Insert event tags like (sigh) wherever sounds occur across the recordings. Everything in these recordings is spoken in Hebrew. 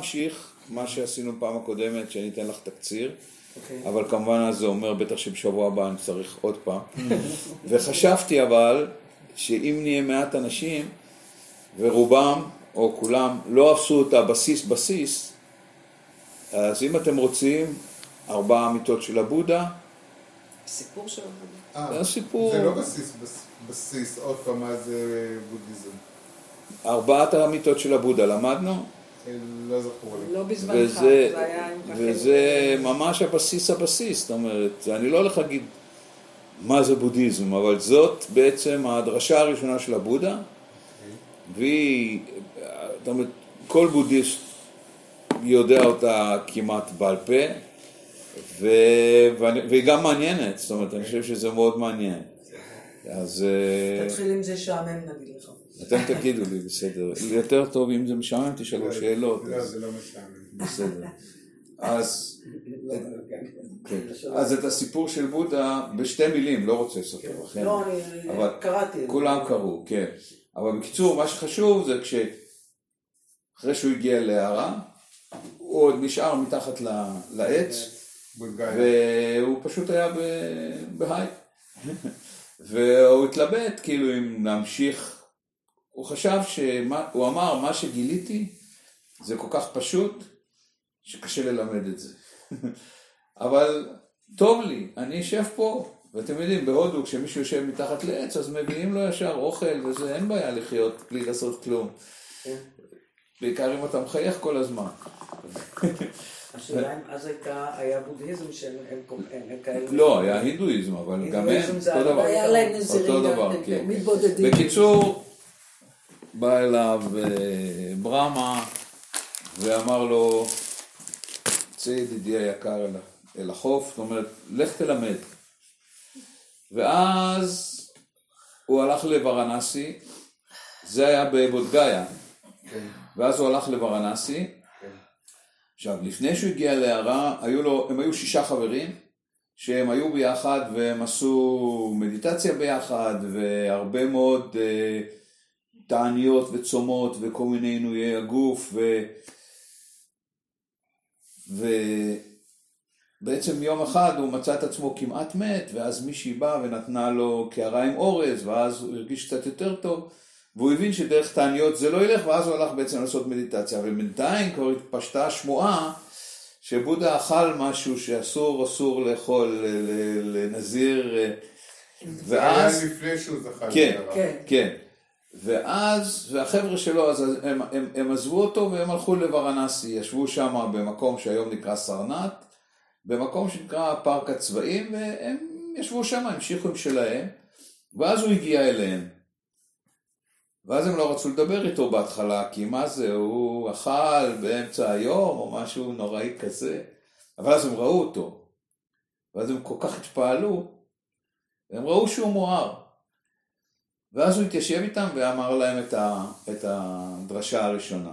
להמשיך מה שעשינו פעם הקודמת, שאני אתן לך תקציר. אוקיי. אבל כמובן אז זה אומר בטח שבשבוע הבא אני צריך עוד פעם. (laughs) וחשבתי אבל שאם נהיה מעט אנשים, ורובם או כולם לא עשו את הבסיס בסיס, אז אם אתם רוצים, ארבע אמיתות של הבודה, סיפור של אה, זה הסיפור. זה לא בסיס, בס- בסיס, עוד פעם, מה זה בודהיזם? ארבעת האמיתות של הבודה למדנו, לא זכור לי. לא בזמנך, וזה, זה היה עם וזה ממש הבסיס הבסיס, זאת אומרת, אני לא הולך להגיד מה זה בודהיזם, אבל זאת בעצם הדרשה הראשונה של הבודה, והיא, זאת אומרת, כל בודהיסט יודע אותה כמעט בעל פה, ו... והיא גם מעניינת, זאת אומרת, אני חושב שזה מאוד מעניין. אז אה, תתחיל עם זה שעמם נגיד לך. אתם תגידו לי, בסדר. יותר טוב אם זה משעמם, תשאלו שאלות. לא, זה לא משעמם. בסדר. אז, כן. אז את הסיפור של בודה בשתי מילים, לא רוצה לספר לכם. לא, אני אבל קראתי. כולם קראו, כן. אבל בקיצור, מה שחשוב זה כש... אחרי שהוא הגיע להערה, הוא עוד נשאר מתחת ל- לעץ, בולגריה. והוא פשוט היה ב- בהיי. (laughs) והוא התלבט כאילו אם להמשיך, הוא חשב שמה, הוא אמר מה שגיליתי זה כל כך פשוט שקשה ללמד את זה. (laughs) אבל טוב לי, אני אשב פה, ואתם יודעים בהודו כשמישהו יושב מתחת לעץ אז מביאים לו ישר אוכל וזה אין בעיה לחיות בלי לעשות כלום. כן. בעיקר אם אתה מחייך כל הזמן. (laughs) השאלה אם אז הייתה, היה בודהיזם שהם הם- הם הם כאלה. לא, היה הינדואיזם, אבל גם הם אותו דבר. היה להם נזירים כן, כן. מתבודדים. בקיצור, בא אליו אה, ברמה ואמר לו, צא ידידי היקר אל, אל החוף, זאת אומרת, לך תלמד. ואז הוא הלך לוורנסי, זה היה בבודגאיה, כן, ואז הוא הלך לוורנסי, כן. עכשיו, לפני שהוא הגיע להערה, היו לו, הם היו שישה חברים, שהם היו ביחד והם עשו מדיטציה ביחד, והרבה מאוד אה, תעניות וצומות וכל מיני עינויי הגוף, ו... ובעצם יום אחד הוא מצא את עצמו כמעט מת, ואז מישהי באה ונתנה לו קערה עם אורז, ואז הוא הרגיש קצת יותר טוב, והוא הבין שדרך תעניות זה לא ילך, ואז הוא הלך בעצם לעשות מדיטציה. אבל בינתיים כבר התפשטה השמועה שבודה אכל משהו שאסור, אסור לאכול לנזיר, אה, זה היה ואז... לפני שהוא זכה כן, להערה. כן. ואז, והחבר'ה שלו, אז הם, הם, הם עזבו אותו והם הלכו לוורנסי, ישבו שם במקום שהיום נקרא סרנט, במקום שנקרא פארק הצבאים, והם ישבו שם, המשיכו עם שלהם, ואז הוא הגיע אליהם. ואז הם לא רצו לדבר איתו בהתחלה, כי מה זה, הוא אכל באמצע היום או משהו נוראי כזה, אבל אז הם ראו אותו, ואז הם כל כך התפעלו, הם ראו שהוא מואר. ואז הוא התיישב איתם ואמר להם את, ה, את הדרשה הראשונה.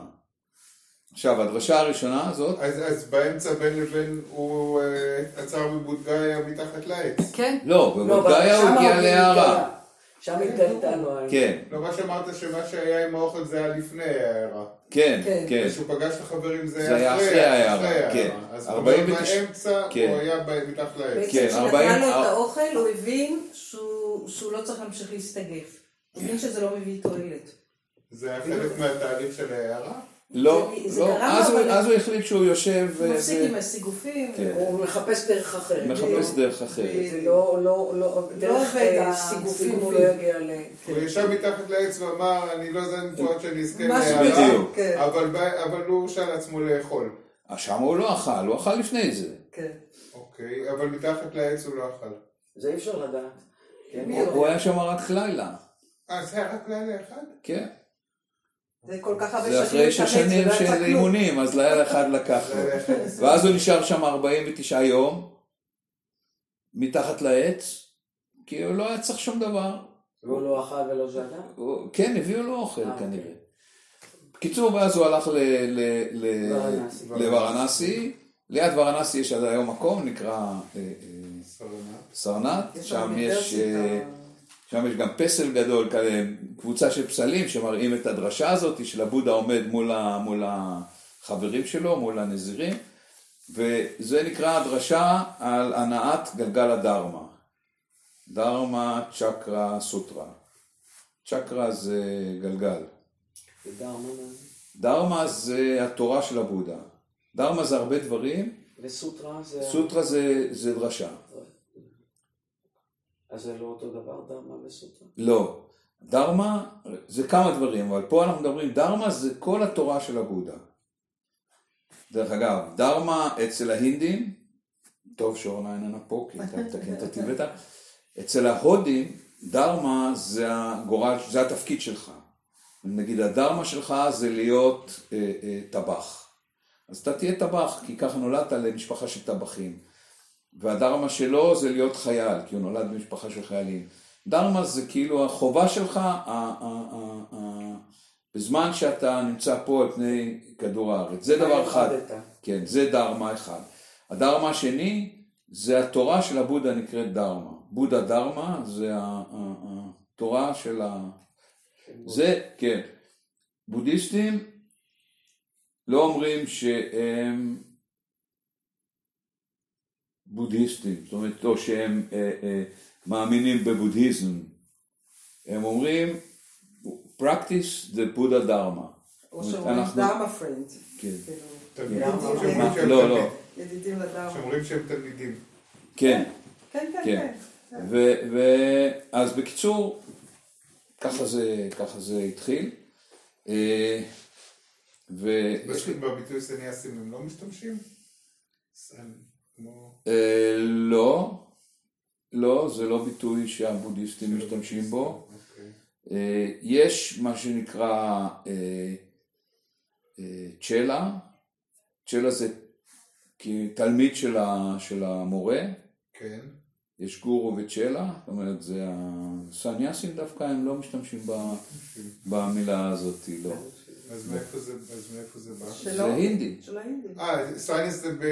עכשיו, הדרשה הראשונה הזאת, אז, אז באמצע בין לבין הוא אה, עצר בבולגריה מתחת לעץ. כן? לא, לא, בבולגריה אבל הוא הגיע להערה. שם התגלתה לו. כן, לא, מה שאמרת שמה שהיה עם האוכל זה היה לפני ההערה. כן, כן. כן. כשהוא פגש את החברים זה זה היה היה אחרי ההערה, כן. אז 49 באמצע כן. הוא היה ב- מתחת לעץ. בעצם כן, כשנתנה 40 לו את. האוכל, הוא הבין שהוא שהוא לא צריך להמשיך להסתגף. הבין שזה לא מביא תועלת. זה היה חלק מהתהליך של ההערה? לא, לא, אז הוא- החליט שהוא יושב הוא מפסיק עם הסיגופים. כן. הוא מחפש דרך אחרת. מחפש דרך אחרת. זה לא, לא, לא, דרך עובד אה, הסיגופים. סיגופים הוא לא יגיע ל... הוא ישב מתחת לעץ ואמר, אני לא יודע מפה עד שאני אזכה להערה. כן. אבל הוא הרשה לעצמו לאכול. שם הוא לא אכל, הוא אכל לפני זה. כן. אוקיי, אבל מתחת לעץ הוא לא אכל. זה אי אפשר לדעת. כן, הוא הוא היה שם רק לילה. אה, זה היה רק לילה אחד? כן. זה כל כך הרבה זה אחרי שש שנים של. אימונים, אז לילה אחד לקח לו. לילה אחד. ואז הוא נשאר שם 49 יום, מתחת לעץ, כי הוא לא היה צריך שום דבר. והוא לא אכל ולא שתה? הוא- כן, הביאו לו אוכל אה, כנראה. בקיצור, ואז הוא הלך. לוורנסי. ליד וורנסי יש עד היום מקום, נקרא אה, אה, שם שם יש... שם יש גם פסל גדול, כזה, קבוצה של פסלים שמראים את הדרשה הזאת של הבודה עומד מול, ה, מול החברים שלו, מול הנזירים, וזה נקרא הדרשה על הנעת גלגל הדרמה. דרמה צ'קרה סוטרה. צ'קרה זה גלגל. ודרמה מה זה? דרמה זה התורה של הבודה. דרמה זה הרבה דברים, וסוטרה זה... סוטרה זה, זה דרשה. אז זה לא אותו דבר, דרמה וסוטרה? לא. דרמה זה כמה דברים, אבל פה אנחנו מדברים, דרמה זה כל התורה של הבודה. דרך אגב, דרמה אצל ההינדים, טוב שאורנה איננה פה, כי אתה מתקן את הטיבטה, אצל ההודים, דרמה זה הגורל, זה התפקיד שלך. נגיד הדרמה שלך זה להיות אה, אה, טבח. אז אתה תהיה טבח, כי ככה נולדת למשפחה של טבחים. והדרמה שלו זה להיות חייל, כי הוא נולד במשפחה של חיילים. דרמה זה כאילו החובה שלך, ה- ה- ה- ה- בזמן שאתה נמצא פה על פני כדור הארץ. זה דבר אחד. כן, זה דרמה אחד. הדרמה השני, זה התורה של הבודה נקראת דרמה. בודה דרמה זה ה- ה- התורה של ה... זה, כן. בודהיסטים לא אומרים שהם בודהיסטים, זאת אומרת, או שהם אה, אה, מאמינים בבודהיזם. הם אומרים, practice the Buddha Dharma. או שאומרים אנחנו- דרמה פרנד. כן. כאילו, לא, לא. ידידים לדרמה. שאומרים שהם תלמידים. כן. כן, כן, כן. כן. ו- ו- אז בקיצור, ככה זה, התחיל. אה, לי, בביטוי סניאסים הם לא משתמשים? אה, לא, לא, זה לא ביטוי שהבודהיסטים משתמשים בו. אוקיי. אה, יש מה שנקרא אה, אה, צ'לה, צ'לה זה כי- תלמיד של ה- של המורה, כן. יש גורו וצ'לה, זאת אומרת, זה הסניאסים דווקא, הם לא משתמשים ב- במילה הזאת, לא. אז מאיפה זה, בא? זה הינדי. אה, סייניס זה ב...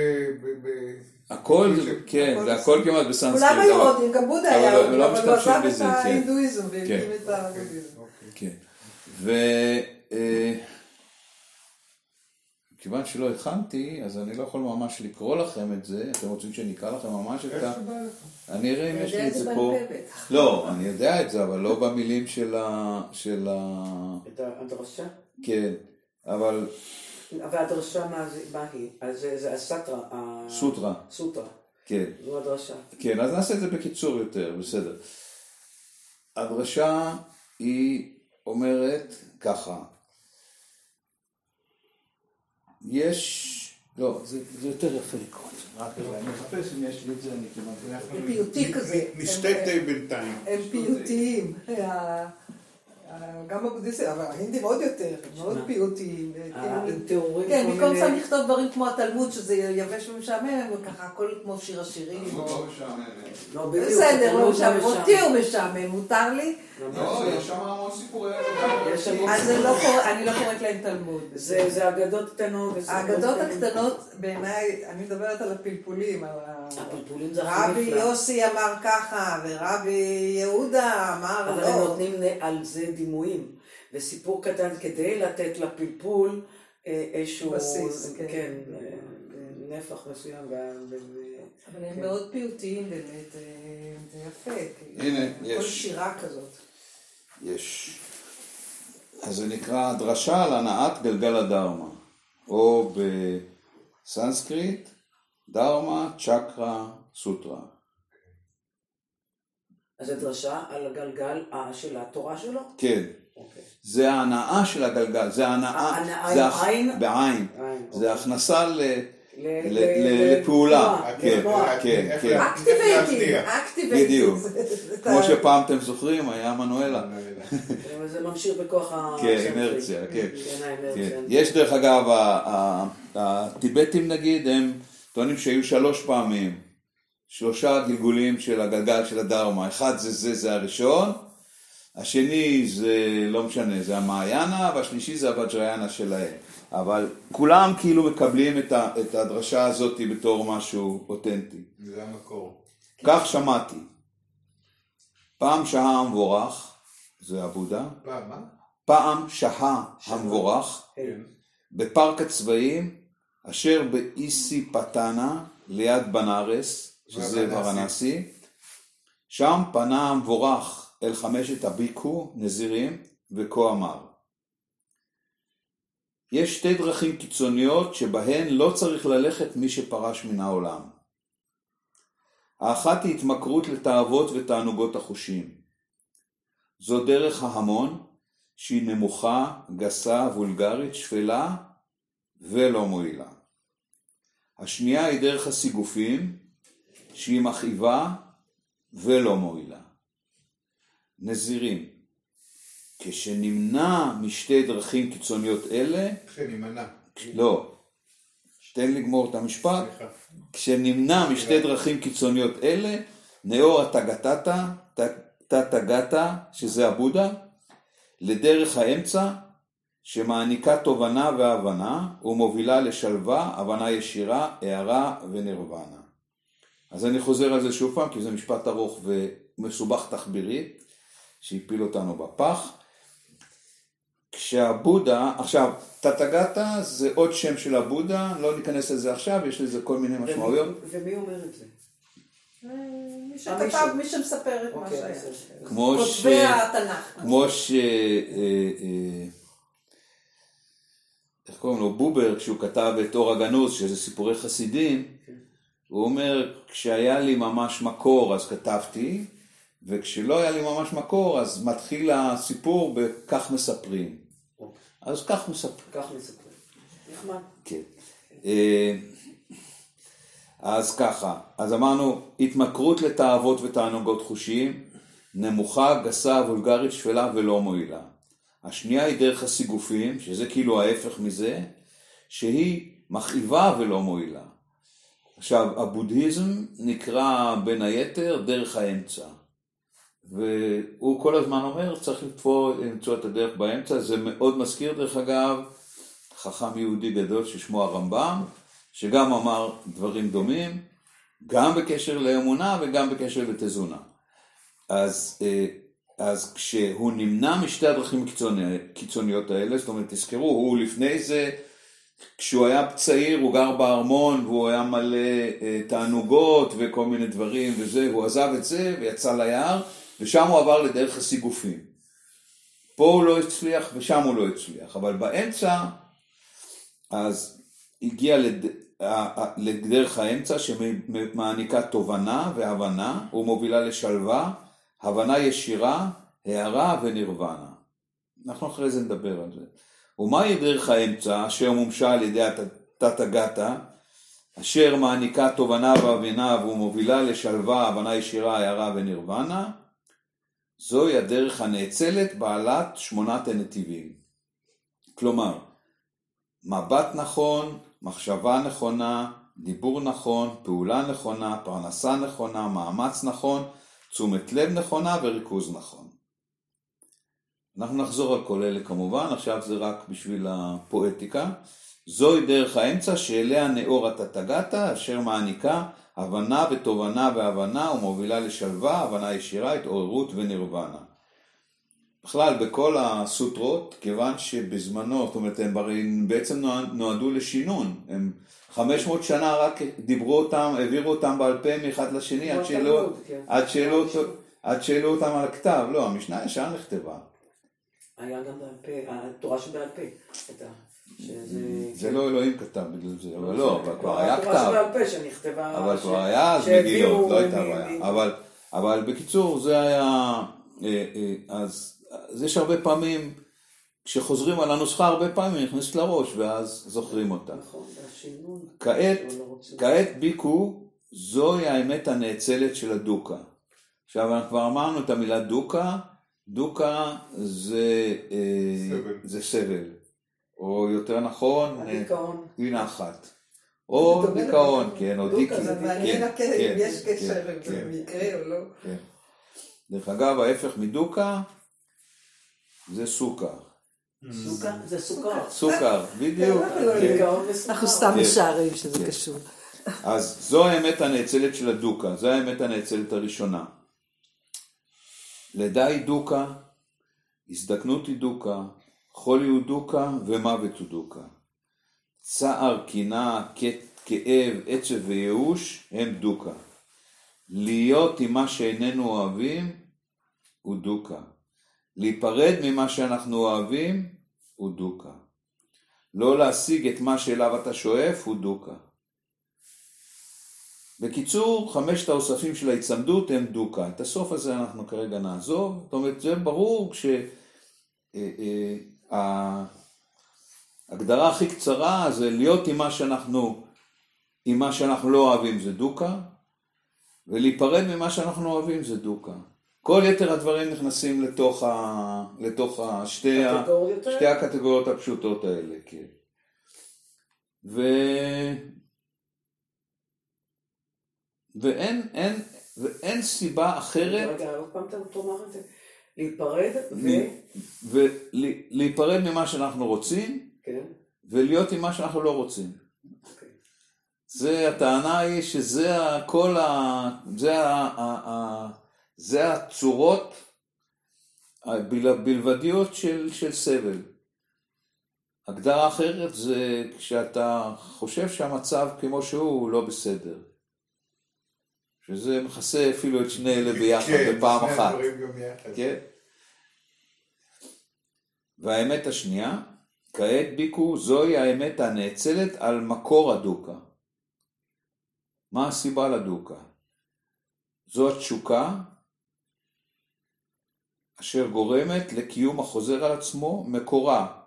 הכל, זה- כן, זה הכל כמעט בסנסקריט. כולם היו אבל- הודים, גם בודה אבל היה לא- הודי, לא אבל הוא עזב את כן. ההינדואיזם כן. והקים את הבודהיזם. אוקיי. כן. ו... אה, כיוון שלא הכנתי, אז אני לא יכול ממש לקרוא לכם את זה. אתם רוצים שאני אקרא לכם ממש את ה... אני אראה אם יש לי את זה פה. לא, אני יודע את זה, אבל לא במילים של ה... של ה... את הדרשה? כן, אבל והדרשה מה זה- מה היא? אז זה זה הסטרה. סוטרה, סוטרה. כן. זו הדרשה. כן, אז נעשה את זה בקיצור יותר, בסדר. הדרשה היא אומרת ככה, יש, לא, זה, זה יותר יפה לקרוא את זה, רק אני מחפש אם יש לי את זה, אני כמעט... אנחנו זה פיוטי כזה. נשתה תה בינתיים. הם פיוטיים. גם הבודהיסטים, אבל ההינדים עוד יותר, הם מאוד פיוטיים. אה, עם תיאורים, כן, במקום סתם לכתוב דברים כמו התלמוד, שזה יבש ומשעמם, וככה הכל כמו שיר השירים. לא, בסדר, לא התלמוד משעמם. משעמם. אותי הוא משעמם, מותר לי. לא, יש שם המון סיפורי יש שם- אז זה לא אני לא קוראת להם תלמוד. זה זה אגדות קטנות. האגדות. הקטנות, בעיניי, אני מדברת על הפלפולים. הפלפולים זה הכי רבי נפלא. יוסי אמר ככה, ורבי יהודה אמר אבל הם לא. נותנים על זה דימויים. וסיפור קטן כדי לתת לפלפול אה, איזשהו... בסיס, כן. כן, אה, נפח מסוים. אבל הם כן. מאוד פיוטיים באמת, אה, זה יפה. הנה, כל יש. שירה כזאת. יש. אז זה נקרא דרשה על הנעת גלגל הדרמה, או בסנסקריט, דרמה צ'קרה סוטרה. אז זה דרשה על הגלגל אה, של התורה שלו? כן, אוקיי. זה ההנאה של הגלגל, זה ההנאה, ההנאה זה עם הח- עין? בעין, עין, זה הכנסה ל... לפעולה. כן. כן, כן. Activating, להתניע. Activating. בדיוק. (laughs) כמו שפעם אתם זוכרים, היה מנואלה. זה ממשיך בכוח ה... כן. אינרציה, כן. כן, כן. האינרציה. יש דרך אגב, הטיבטים נגיד, הם טוענים שהיו שלוש פעמים, שלושה גלגולים של הגלגל של הדהרמה, אחד זה זה, זה הראשון, השני זה לא משנה, זה המהיאנה, והשלישי זה הווג'ריאנה שלהם. אבל כולם כאילו מקבלים את, ה, את הדרשה הזאת בתור משהו אותנטי. זה המקור. כך שמעתי. פעם שהה המבורך, זה הבודה, פעם, מה? פעם שהה המבורך, כן. בפארק הצבאים, אשר באיסי פתנה, ליד בנארס, שזה. ורנסי, שם פנה המבורך אל חמשת הביקו, נזירים, וכה אמר. יש שתי דרכים קיצוניות שבהן לא צריך ללכת מי שפרש מן העולם. האחת היא התמכרות לתאוות ותענוגות החושים. זו דרך ההמון, שהיא נמוכה, גסה, וולגרית, שפלה ולא מועילה. השנייה היא דרך הסיגופים, שהיא מכאיבה ולא מועילה. נזירים, כשנמנע משתי דרכים קיצוניות אלה, יימנע. לא, תן לגמור את המשפט. כשנמנע משתי דרכים קיצוניות אלה, נאור הטגטטה, טטגטה, שזה הבודה, לדרך האמצע, שמעניקה תובנה והבנה, ומובילה לשלווה, הבנה ישירה, הערה ונירוונה. אז אני חוזר על זה שוב פעם, כי זה משפט ארוך ומסובך תחבירית, שהפיל אותנו בפח. כשהבודה, עכשיו, טטגטה זה עוד שם של הבודה, לא ניכנס לזה עכשיו, יש לזה כל מיני משמעויות. ומי- ומי אומר את זה? מי אה, שכתב, מישהו. מי שמספר את מה אוקיי, שהיה. כמו ש... כותבי התנ"ך. כמו ש... אה, אה, איך קוראים לו? בובר, כשהוא כתב את אור הגנוז, שזה סיפורי חסידים, הוא אומר, כשהיה לי ממש מקור אז כתבתי, וכשלא היה לי ממש מקור אז מתחיל הסיפור בכך מספרים. אז כך מספרים. כך מספרים. נחמד. כן. אה, אז ככה, אז אמרנו, התמכרות לתאוות ותענוגות חושים, נמוכה, גסה, וולגרית, שפלה ולא מועילה. השנייה היא דרך הסיגופים, שזה כאילו ההפך מזה, שהיא מכאיבה ולא מועילה. עכשיו, הבודהיזם נקרא בין היתר דרך האמצע. והוא כל הזמן אומר, צריך למצוא את הדרך באמצע, זה מאוד מזכיר דרך אגב, חכם יהודי גדול ששמו הרמב"ם, שגם אמר דברים דומים, גם בקשר לאמונה וגם בקשר לתזונה. אז, אה, אז כשהוא נמנע משתי הדרכים קיצוני, קיצוניות האלה, זאת אומרת, תזכרו, הוא לפני זה, כשהוא היה צעיר, הוא גר בארמון, והוא היה מלא אה, תענוגות וכל מיני דברים וזה, והוא עזב את זה ויצא ליער, ושם הוא עבר לדרך הסיגופים. פה הוא לא הצליח ושם הוא לא הצליח, אבל באמצע, אז הגיע לד... לדרך האמצע שמעניקה תובנה והבנה ומובילה לשלווה, הבנה ישירה, הערה ונירוונה. אנחנו אחרי זה נדבר על זה. ומהי דרך האמצע אשר מומשה על ידי התתגתה, אשר מעניקה תובנה והבנה ומובילה לשלווה, הבנה ישירה, הערה ונירוונה? זוהי הדרך הנאצלת בעלת שמונת הנתיבים. כלומר, מבט נכון, מחשבה נכונה, דיבור נכון, פעולה נכונה, פרנסה נכונה, מאמץ נכון, תשומת לב נכונה וריכוז נכון. אנחנו נחזור על כל אלה כמובן, עכשיו זה רק בשביל הפואטיקה. זוהי דרך האמצע שאליה נאור התתגתה, אשר מעניקה הבנה ותובנה והבנה ומובילה לשלווה, הבנה ישירה, התעוררות ונירוונה. בכלל, בכל הסוטרות, כיוון שבזמנו, זאת אומרת, הם הרי בעצם נועד- נועדו לשינון. הם 500 שנה רק דיברו אותם, העבירו אותם בעל פה מאחד לשני, עד שהעלו- התלמוד, כן. אותו- אותם על הכתב. לא, המשנה ישר נכתבה. היה גם בעל פה, התורה שבעל פה. זה לא אלוהים כתב בגלל זה, אבל לא, אבל כבר היה התורה כתב. שבעל פה שנכתבה... אבל כבר היה אז מגילות, לא הייתה בעיה. אבל, אבל בקיצור, זה היה... אה, אה, אז, אז יש הרבה פעמים, כשחוזרים על הנוסחה הרבה פעמים, היא נכנסת לראש, ואז זוכרים אותה. נכון. כעת, לא. כעת ביקו, זוהי האמת הנאצלת של הדוקה. עכשיו, אנחנו כבר אמרנו את המילה דוקה, דוקה זה, אה, סבל. או יותר נכון, אה, הדיכאון. הנה אחת. או דיכאון. כן, או דיקי. זה מעניין כן, אם כן, יש כן, קשר אם כן, זה מקרה או לא. כן. דרך אגב, ההפך מדוקה זה סוכר. סוכר, זה סוכר. סוכר, בדיוק. לא. אנחנו סתם. משערים שזה. קשור. אז זו האמת הנאצלת של הדוקה, זו האמת הנאצלת הראשונה. לידה היא דוקה, הזדקנות היא דוקה, חולי הוא דוקה ומוות הוא דוקה. צער, קנאה, כאב, עצב וייאוש הם דוקה. להיות עם מה שאיננו אוהבים הוא דוקה. להיפרד ממה שאנחנו אוהבים הוא דוקה. לא להשיג את מה שאליו אתה שואף הוא דוקה. בקיצור, חמשת האוספים של ההיצמדות הם דוקה. את הסוף הזה אנחנו כרגע נעזוב. זאת אומרת, זה ברור שההגדרה הכי קצרה זה להיות עם מה שאנחנו, עם מה שאנחנו לא אוהבים זה דוקה, ולהיפרד ממה שאנחנו אוהבים זה דוקה. כל יתר הדברים נכנסים לתוך, ה, לתוך ה, שתי, ה? שתי הקטגוריות הפשוטות האלה, כן. ו... ואין אין, ואין סיבה אחרת רגע, עוד פעם אתה תאמר את זה. להיפרד ו... ולהיפרד ממה שאנחנו רוצים כן. ולהיות עם מה שאנחנו לא רוצים. אוקיי. זה הטענה היא שזה כל ה... זה, ה, ה, ה, זה הצורות הבלבדיות של, של סבל. הגדרה אחרת זה כשאתה חושב שהמצב כמו שהוא הוא לא בסדר. שזה מכסה אפילו את שני אלה ביחד כן, בפעם שני אחת. הדברים גם יחד. כן? והאמת השנייה, כעת ביקו, זוהי האמת הנאצלת על מקור הדוקה. מה הסיבה לדוקה? זו התשוקה אשר גורמת לקיום החוזר על עצמו, מקורה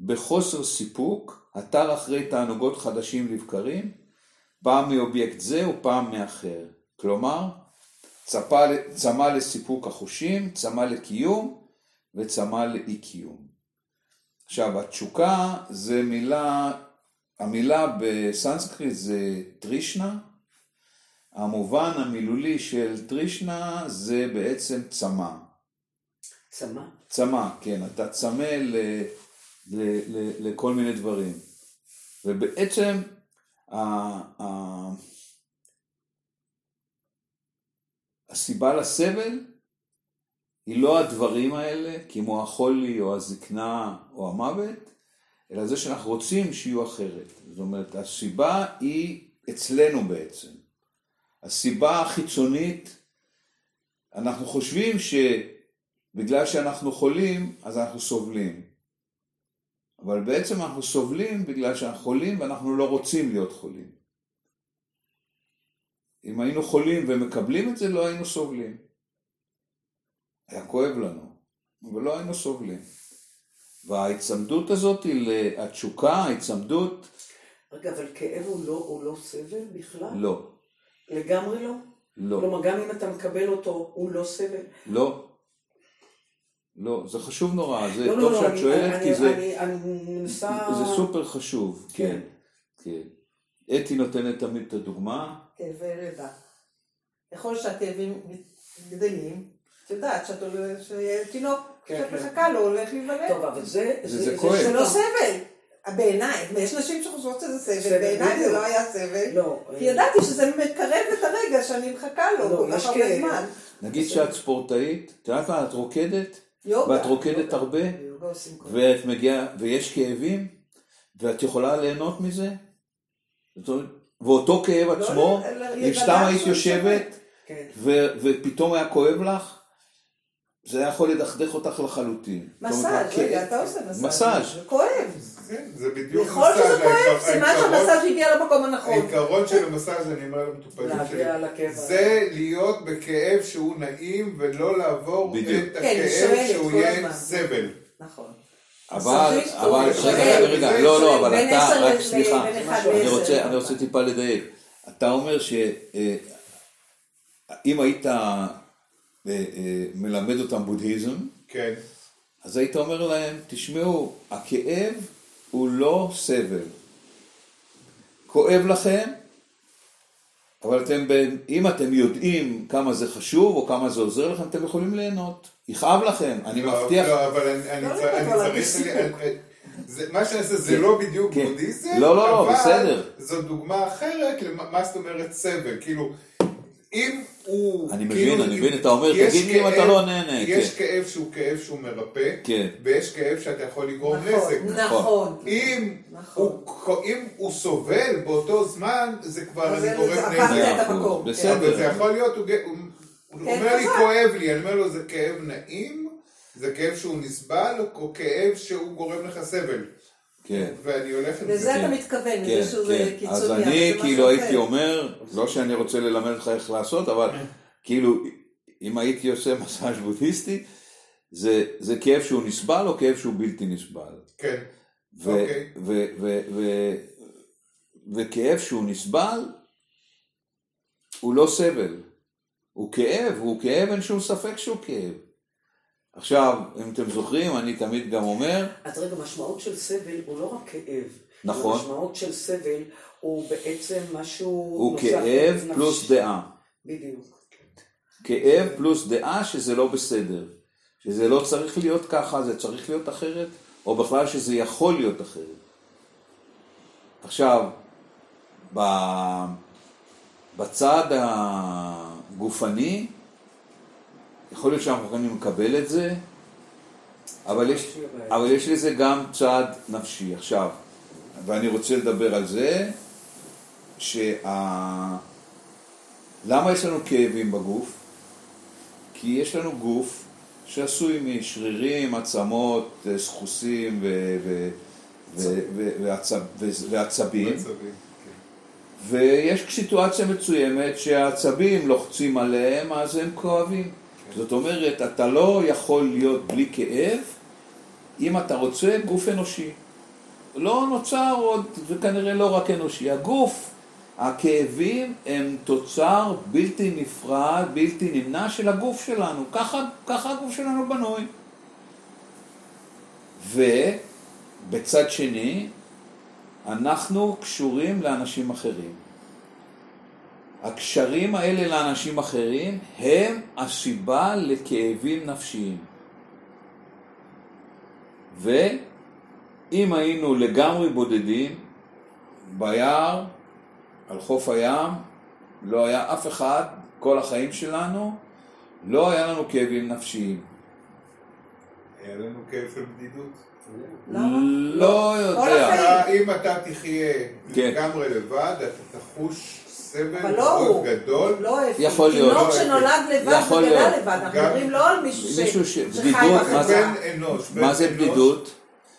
בחוסר סיפוק, התר אחרי תענוגות חדשים לבקרים, פעם מאובייקט זה ופעם מאחר. כלומר, צפה, צמא לסיפוק החושים, צמא לקיום וצמא לאי קיום. עכשיו, התשוקה זה מילה, המילה בסנסקריט זה טרישנה, המובן המילולי של טרישנה זה בעצם צמא. צמא. צמא, כן, אתה צמא ל, ל, ל, לכל מיני דברים. ובעצם ה, ה, הסיבה לסבל היא לא הדברים האלה, כמו החולי או הזקנה או המוות, אלא זה שאנחנו רוצים שיהיו אחרת. זאת אומרת, הסיבה היא אצלנו בעצם. הסיבה החיצונית, אנחנו חושבים שבגלל שאנחנו חולים, אז אנחנו סובלים. אבל בעצם אנחנו סובלים בגלל שאנחנו חולים ואנחנו לא רוצים להיות חולים. אם היינו חולים ומקבלים את זה, לא היינו סובלים. היה כואב לנו, אבל לא היינו סובלים. וההיצמדות הזאת היא לתשוקה, ההיצמדות, רגע, אבל כאב הוא לא, הוא לא סבל בכלל? לא, לגמרי לא? לא, כלומר, גם אם אתה מקבל אותו, הוא לא סבל? לא. לא, זה חשוב נורא, זה לא, טוב לא, שאת אני- שואלת, אני- כי זה, אני אני מנסה... זה סופר חשוב, כן, כן. כן. אתי נותנת תמיד את הדוגמה, כאבי לידה. ככל שהכאבים גדלים, את יודעת שאת הולכת- שתינוק כן, שאת כן. מחכה לו הולך להיוולד. טוב, אבל זה... זה- זה כואב. זה לא סבל. בעיניי, יש נשים שחושבות שזה סבל, סבל, בעיניי זה. לא היה סבל. לא. כי ידעתי שזה מקרב את הרגע שאני מחכה לו לא, כל יש כך הרבה. זמן. נגיד שאת ספורטאית, את יודעת מה, את רוקדת, יוגה. ואת רוקדת הרבה, יוגה עושים כל ואת מגיעה, ויש כאבים, ואת יכולה ליהנות מזה, זאת אומרת, ואותו כאב לא, עצמו, ל- ל- אם סתם היית יושבת, כן. ופתאום היה כואב לך, זה היה יכול לדכדך אותך לחלוטין. מסאז', רגע, אתה עושה מסאז'. מסאז'. זה כואב. כן, זה בדיוק ככל שזה מסאז'. כואב, העיקר- סימן שהמסאז' הגיע למקום הנכון. העיקרון של המסאז', אני אומר למטופלים שלי. זה להיות בכאב שהוא נעים ולא לעבור. את כן, הכאב שהוא יהיה. סבל. נכון. אבל, אבל, רגע, רגע, לא, לא, אבל אתה, רק סליחה, אני. רוצה, אני רוצה טיפה לדייק. אתה אומר שאם היית אה, אה, מלמד אותם בודהיזם, כן. אז היית אומר להם, תשמעו, הכאב הוא לא סבל. כואב לכם, אבל אתם, ב- אם אתם יודעים כמה זה חשוב או כמה זה עוזר לכם, אתם יכולים ליהנות. יכאב לכם, אני לא, מבטיח. לא, אבל אני- אני לא צריך... זה- מה שאני עושה זה כן. לא בדיוק כן. בודהיזם, לא, לא, לא, בסדר. זו דוגמה אחרת למה מה זאת אומרת סבל. כאילו, אם הוא... אני כאילו, מבין, אני מבין, אתה אומר, יש תגיד לי אם אתה לא נהנה, יש כן. כאב שהוא כאב שהוא מרפא, כן. ויש כאב שאתה יכול לגרום נכון, נזק. נכון. אם נכון. הוא, אם הוא סובל באותו זמן, זה כבר אני זה- גורם זה נזק. מאה אחוז, המקום. כן. בסדר. אבל זה יכול להיות, הוא, הוא, הוא כאב אומר לי. כואב לי, אני אומר לו זה כאב נעים, זה כאב שהוא נסבל, או כאב שהוא גורם לך סבל. כן. ואני הולך עם לזה זה. אתה מתכוון, כן, לזה שזה כן. קיצוני. אז אני כאילו הייתי. אומר, לא שאני רוצה ללמד אותך איך לעשות, אבל כאילו, אם הייתי עושה מסאז' בודהיסטי, זה, זה כאב שהוא נסבל או כאב שהוא בלתי נסבל. כן. ו- אוקיי. ו- ו- ו- וכאב שהוא נסבל, הוא לא סבל. הוא כאב, הוא כאב, אין שום ספק שהוא כאב. עכשיו, אם אתם זוכרים, אני תמיד גם אומר, אז רגע, משמעות של סבל הוא לא רק כאב. נכון. המשמעות של סבל הוא בעצם משהו... הוא כאב. פלוס דעה. בדיוק. כאב פלוס דעה שזה לא בסדר. שזה לא צריך להיות ככה, זה צריך להיות אחרת, או בכלל שזה יכול להיות אחרת. עכשיו, בצד הגופני, יכול להיות שאנחנו יכולים לקבל את זה, אבל יש, אבל יש לזה גם צד נפשי. עכשיו, ואני רוצה לדבר על זה, שה... למה יש לנו כאבים בגוף? כי יש לנו גוף שעשוי משרירים, עצמות, אה, סחוסים ו- ו- ו- ו- ועצב- ו- ועצבים, כן. ויש סיטואציה מסוימת שהעצבים לוחצים עליהם, אז הם כואבים. זאת אומרת, אתה לא יכול להיות בלי כאב, אם אתה רוצה גוף אנושי. לא נוצר עוד, וכנראה לא רק אנושי. הגוף, הכאבים הם תוצר בלתי נפרד, בלתי נמנע של הגוף שלנו. ככה, ככה הגוף שלנו בנוי. ובצד שני, אנחנו קשורים לאנשים אחרים. הקשרים האלה לאנשים אחרים הם הסיבה לכאבים נפשיים. ואם היינו לגמרי בודדים ביער, על חוף הים, לא היה אף אחד, כל החיים שלנו, לא היה לנו כאבים נפשיים. היה לנו כאב של בדידות. לא יודע. אם אתה תחיה כן. לגמרי לבד, אתה תחוש סבל אבל לא מאוד הוא. גדול. לא אפי. יכול להיות. תינוק לא שנולד לבד וגדל. לבד. אנחנו מדברים לא על מישהו שחי בדידות, בחברה. מה זה- בן אנוש. מה זה בדידות?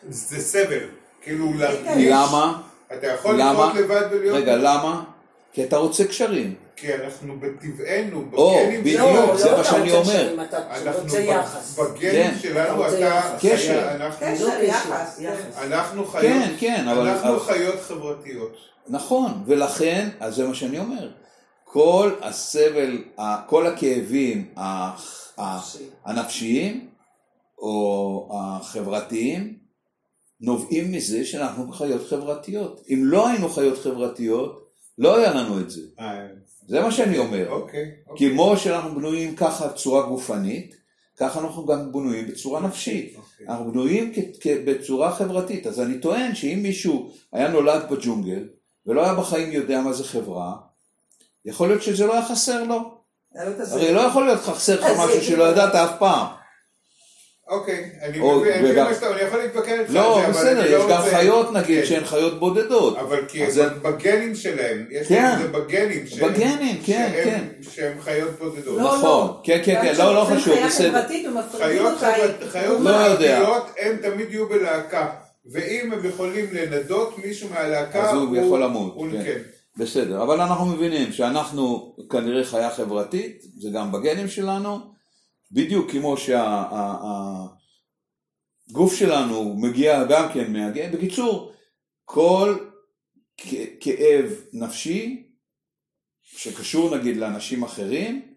זה סבל. כאילו כן. להרגיש. למה? אתה יכול? לחיות לבד ולהיות... רגע, למה? כי אתה רוצה קשרים. כי אנחנו בטבענו, או, בגנים בדיוק, שלנו. זה לא מה שאני רוצה אומר. קשרים, אתה אנחנו. בגנים כן. שלנו אתה. אנחנו- קשר, לא קשר, יחס. יחס. כן. אנחנו חיות, כן, כן, חברתיות. נכון, ולכן, אז זה מה שאני אומר. כל הסבל, כל הכאבים הנפשיים או החברתיים נובעים מזה שאנחנו חיות חברתיות. אם לא היינו חיות חברתיות, לא היה לנו את זה. זה מה שאני אומר. אוקיי. אוקיי. כמו שאנחנו בנויים ככה בצורה גופנית, ככה אנחנו גם בנויים בצורה נפשית. אוקיי. אנחנו בנויים בצורה חברתית. אז אני טוען שאם מישהו היה נולד בג'ונגל, ולא היה בחיים יודע מה זה חברה, יכול להיות שזה לא היה חסר לו. הרי לא יכול להיות חסר לך משהו שלא ידעת אף פעם. אוקיי, אני או- מבין, מה שאתה, אני יכול להתווכח איתך על לא, זה, אבל בסדר, אני לא יש גם רוצה- חיות נגיד כן. שהן חיות בודדות. אבל כי בגנים שלהם, יש כן. להם את זה בגנים שהם, בגנים, כן, שהם- שהם חיות בודדות. לא, נכון, לא. כן, כן, כן, ועד לא, לא חשוב, בסדר. חיות לא. חברתיות הם תמיד יהיו בלהקה, ואם הם יכולים לנדות מישהו מהלהקה, אז הוא יכול למות, כן. כן. בסדר, אבל אנחנו מבינים שאנחנו כנראה חיה חברתית, זה גם בגנים שלנו, בדיוק כמו שהגוף שלנו מגיע גם כן מהגן. בקיצור, כל כאב נפשי שקשור נגיד לאנשים אחרים,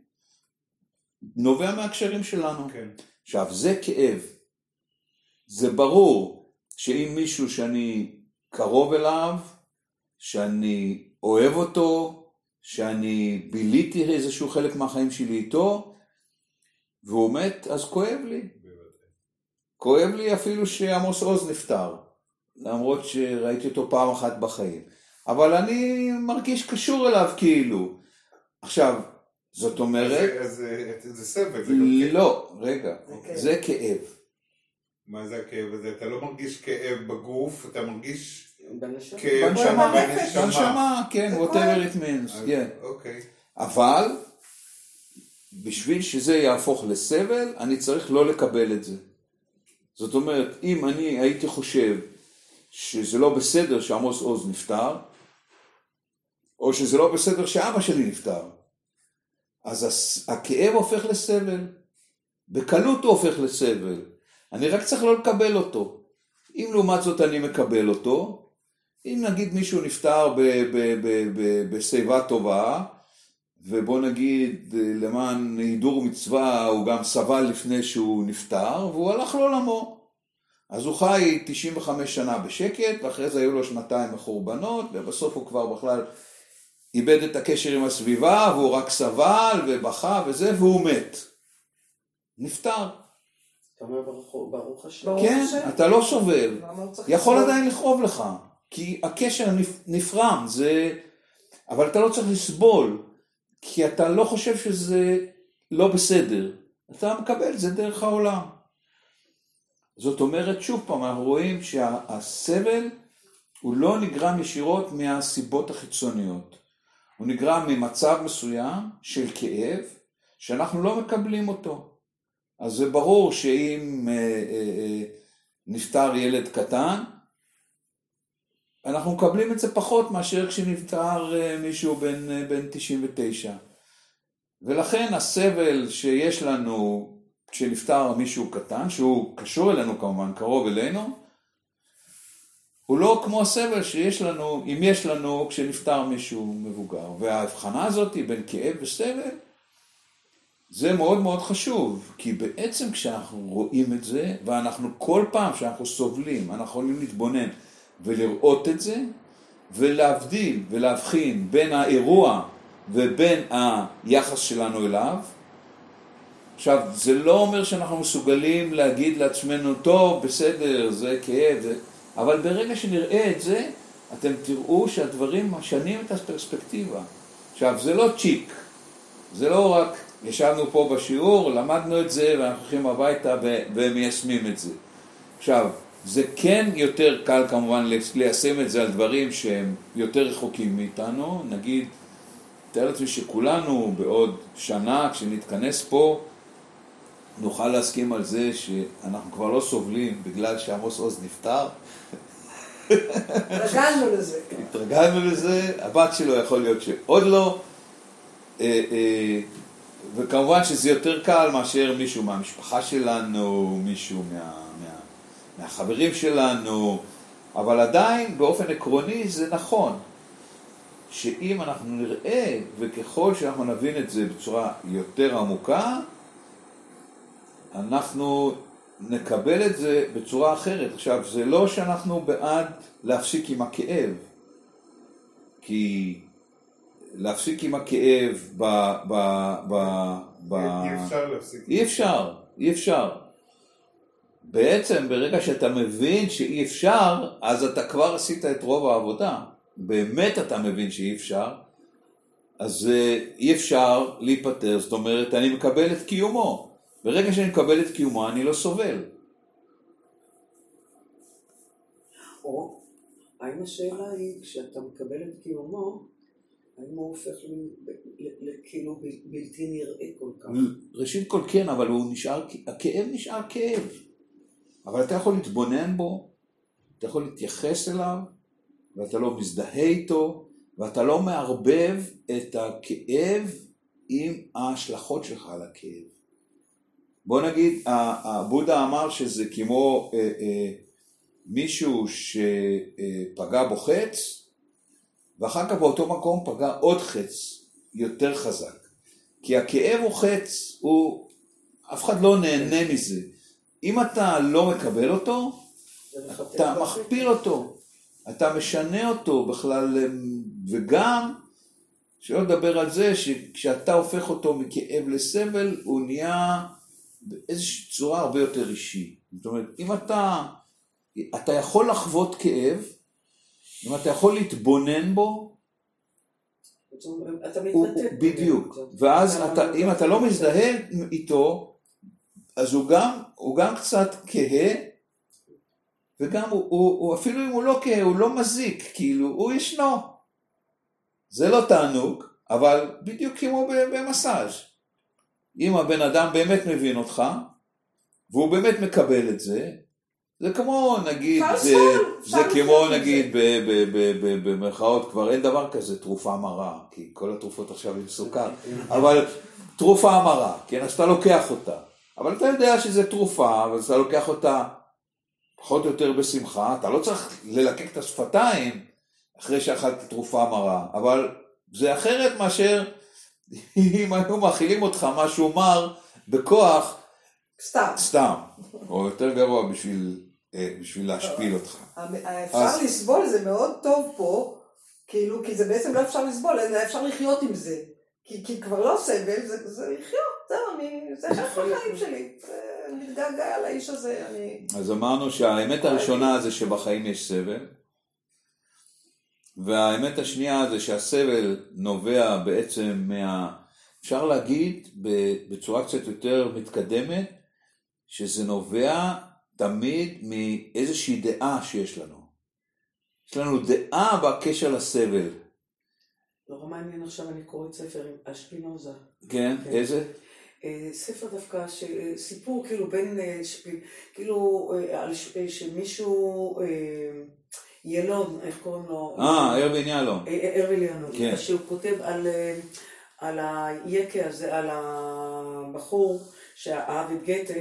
נובע מהקשרים שלנו. כן. עכשיו, זה כאב. זה ברור שאם מישהו שאני קרוב אליו, שאני אוהב אותו, שאני ביליתי איזשהו חלק מהחיים שלי איתו, והוא מת, אז כואב לי. כואב לי אפילו שעמוס עוז נפטר, למרות שראיתי אותו פעם אחת בחיים. אבל אני מרגיש קשור אליו כאילו. עכשיו, זאת אומרת, זה- אז זה- זה סבל, זה גם כאב. לא, רגע, כאב. זה כאב. מה זה הכאב הזה? אתה לא מרגיש כאב בגוף, אתה מרגיש בנשמה. כאב בנשמה. בנשמה, כן, whatever it means, כן. אוקיי. אבל, בשביל שזה יהפוך לסבל, אני צריך לא לקבל את זה. זאת אומרת, אם אני הייתי חושב שזה לא בסדר שעמוס עוז נפטר, או שזה לא בסדר שאבא שלי נפטר, אז הכאב הופך לסבל. בקלות הוא הופך לסבל. אני רק צריך לא לקבל אותו. אם לעומת זאת אני מקבל אותו, אם נגיד מישהו נפטר בשיבה טובה, ובוא נגיד למען הידור מצווה הוא גם סבל לפני שהוא נפטר, והוא הלך לעולמו. אז הוא חי 95 שנה בשקט, ואחרי זה היו לו שנתיים מחורבנות, ובסוף הוא כבר בכלל איבד את הקשר עם הסביבה, והוא רק סבל ובכה וזה, והוא מת. נפטר. אתה אומר ברוך השם. כן. אתה לא סובל. יכול? עדיין לכאוב לך, כי הקשר נפ- נפרם, זה... אבל אתה לא צריך לסבול, כי אתה לא חושב שזה לא בסדר. אתה מקבל את זה דרך העולם. זאת אומרת, שוב פעם, אנחנו רואים שהסבל הוא לא נגרם ישירות מהסיבות החיצוניות. הוא נגרם ממצב מסוים של כאב, שאנחנו לא מקבלים אותו. אז זה ברור שאם אה, אה, אה, נפטר ילד קטן, אנחנו מקבלים את זה פחות מאשר כשנפטר אה, מישהו בן, אה, בן 99. ולכן הסבל שיש לנו כשנפטר מישהו קטן, שהוא קשור אלינו כמובן, קרוב אלינו, הוא לא כמו הסבל שיש לנו, אם יש לנו כשנפטר מישהו מבוגר. וההבחנה הזאת בין כאב וסבל, זה מאוד מאוד חשוב, כי בעצם כשאנחנו רואים את זה, ואנחנו כל פעם שאנחנו סובלים, אנחנו יכולים להתבונן ולראות את זה, ולהבדיל ולהבחין בין האירוע ובין היחס שלנו אליו. עכשיו, זה לא אומר שאנחנו מסוגלים להגיד לעצמנו, טוב, בסדר, זה כאב, זה... אבל ברגע שנראה את זה, אתם תראו שהדברים משנים את הפרספקטיבה. עכשיו, זה לא צ'יק, זה לא רק ישבנו פה בשיעור, למדנו את זה ואנחנו הולכים הביתה ומיישמים את זה. עכשיו, זה כן יותר קל כמובן ליישם את זה על דברים שהם יותר רחוקים מאיתנו, נגיד, תאר לעצמי שכולנו בעוד שנה כשנתכנס פה נוכל להסכים על זה שאנחנו כבר לא סובלים בגלל שעמוס עוז נפטר, התרגלנו לזה. התרגלנו לזה, הבת שלו יכול להיות שעוד לא, אה, אה, וכמובן שזה יותר קל מאשר מישהו מהמשפחה שלנו, מישהו מה, מה, מהחברים שלנו, אבל עדיין באופן עקרוני זה נכון, שאם אנחנו נראה, וככל שאנחנו נבין את זה בצורה יותר עמוקה, אנחנו נקבל את זה בצורה אחרת. עכשיו, זה לא שאנחנו בעד להפסיק עם הכאב, כי להפסיק עם הכאב ב... ב, ב, ב אי אפשר להפסיק. אי אפשר, אי אפשר. בעצם ברגע שאתה מבין שאי אפשר, אז אתה כבר עשית את רוב העבודה. באמת אתה מבין שאי אפשר, אז אה, אי אפשר להיפטר, זאת אומרת, אני מקבל את קיומו. ברגע שאני מקבל את קיומו, אני לא סובל. או, האם השאלה היא, כשאתה מקבל את קיומו, האם הוא הופך ל- ל- ל- כאילו ב- בלתי נראה כל כך? ראשית כל כן, אבל הוא נשאר, הכאב נשאר כאב. אבל אתה יכול להתבונן בו, אתה יכול להתייחס אליו, ואתה לא מזדהה איתו, ואתה לא מערבב את הכאב עם ההשלכות שלך על הכאב. בוא נגיד, הבודה אמר שזה כמו אה, אה, מישהו שפגע בו חץ, ואחר כך באותו מקום פגע עוד חץ יותר חזק. כי הכאב הוא חץ, הוא... אף אחד לא נהנה מזה. אם אתה לא מקבל אותו, אתה. מכפיל אותו, אתה משנה אותו בכלל, וגם, שלא לדבר על זה שכשאתה הופך אותו מכאב לסבל, הוא נהיה באיזושהי צורה הרבה יותר אישי. זאת אומרת, אם אתה, אתה יכול לחוות כאב, אם אתה יכול להתבונן בו, אתה מתנתק. בדיוק. ואז אתה אם אתה לא מזדהה איתו, אז הוא גם, הוא גם קצת כהה, וגם הוא, הוא, הוא אפילו אם הוא לא כהה, הוא לא מזיק, כאילו, הוא ישנו. זה לא תענוג, אבל בדיוק כמו במסאז'. אם הבן אדם באמת מבין אותך, והוא באמת מקבל את זה, זה כמו נגיד, זה, זה כמו נגיד במרכאות כבר אין דבר כזה תרופה מרה, כי כל התרופות עכשיו עם סוכר, (laughs) אבל תרופה המרה, כן, אז אתה לוקח אותה, אבל אתה יודע שזה תרופה, אז אתה לוקח אותה פחות או יותר בשמחה, אתה לא צריך ללקק את השפתיים אחרי שאכלת תרופה מרה, אבל זה אחרת מאשר אם היו מאכילים אותך משהו מר בכוח סתם. סתם, או יותר גרוע בשביל, אה, בשביל להשפיל אותך. אפשר אז- לסבול זה מאוד טוב פה, כאילו, כי זה בעצם לא אפשר לסבול, אלא אפשר לחיות עם זה. כי, כי כבר לא סבל, זה, זה לחיות, זהו, אני, זה חלק מהחיים שלי. אני מתגעגע על האיש הזה, אני... אז אמרנו שהאמת הראשונה זה שבחיים יש סבל, והאמת השנייה זה שהסבל נובע בעצם מה... אפשר להגיד ב- בצורה קצת יותר מתקדמת, שזה נובע תמיד מאיזושהי דעה שיש לנו. יש לנו דעה בקשר לסבל, נורא מעניין עכשיו, אני קוראת ספר עם- על שפינוזה. כן? כן. איזה? אה, ספר דווקא, סיפור כאילו בין, אה, כאילו אה, על ש- שמישהו, ילון, איך קוראים לו? אה, ארווין יהלום. אה, ארווין ילון, כן. שהוא כותב על, על היקה הזה, על הבחור שאהב את גתה,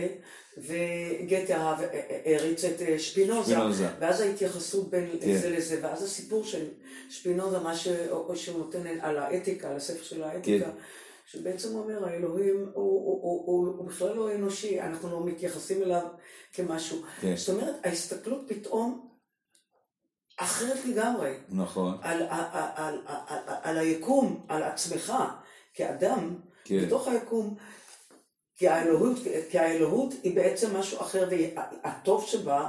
וגתה אהב, אה, אה, העריץ את שפינוזה, שפינוזה. ואז ההתייחסות בין כן. זה לזה, ואז הסיפור של שפינוזה, מה שהוא נותן על האתיקה, על הספר של האתיקה, כן. שבעצם אומר, האלוהים הוא, בכלל לא אנושי, אנחנו לא מתייחסים אליו כמשהו. כן. זאת אומרת, ההסתכלות פתאום אחרת לגמרי. נכון. על, על, על, על, על, על היקום, על עצמך, כאדם, כן. בתוך היקום, כי האלוהות, כי האלוהות היא בעצם משהו אחר, והטוב שבה,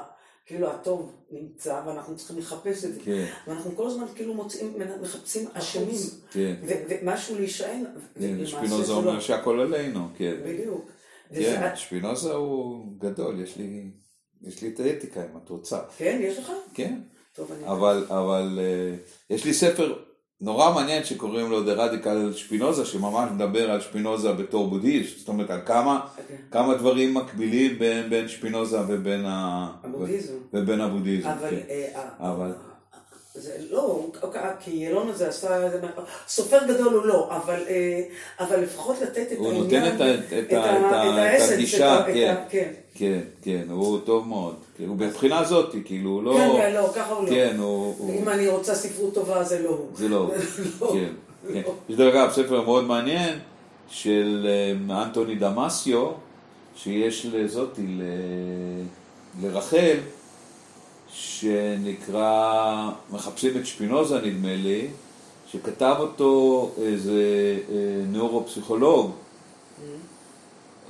כאילו הטוב נמצא, ואנחנו צריכים לחפש את זה. כן, ואנחנו כל הזמן כאילו מוצאים, מחפשים אשמים, כן. ו- ומשהו להישען. כן, שפינוזה זה אומר לא. שהכל עלינו, כן. בדיוק. וזה- כן, שפינוזה הוא גדול, יש לי, יש לי את האתיקה אם את רוצה. כן, יש לך? כן, טוב, אני... אבל, אבל אה, יש לי ספר נורא מעניין שקוראים לו The Radical שפינוזה, שממש מדבר על שפינוזה בתור בודהיסט, זאת אומרת על כמה, אוקיי. כמה דברים מקבילים בין, בין שפינוזה ובין, ה... הבודהיזם. ובין הבודהיזם. אבל, כן. אה, אה, אבל- זה לא, הוא- כי ילון הזה עשה, סופר גדול הוא לא, אבל, אה, אבל לפחות לתת את הוא העניין, נותן את הגישה, כן. כן, כן, כן, הוא טוב מאוד. כן, הוא מבחינה זאת, כאילו, הוא לא... כן, כן, לא, ככה הוא לא. כן, הוא... הוא- אם אני רוצה ספרות טובה, זה לא הוא. זה לא, (laughs) לא. כן, כן. לא. יש דרך אגב ספר מאוד מעניין של אה, אנטוני דמאסיו, שיש לזאתי, לרחל, שנקרא מחפשים את שפינוזה נדמה לי, שכתב אותו איזה אה, נוירופסיכולוג,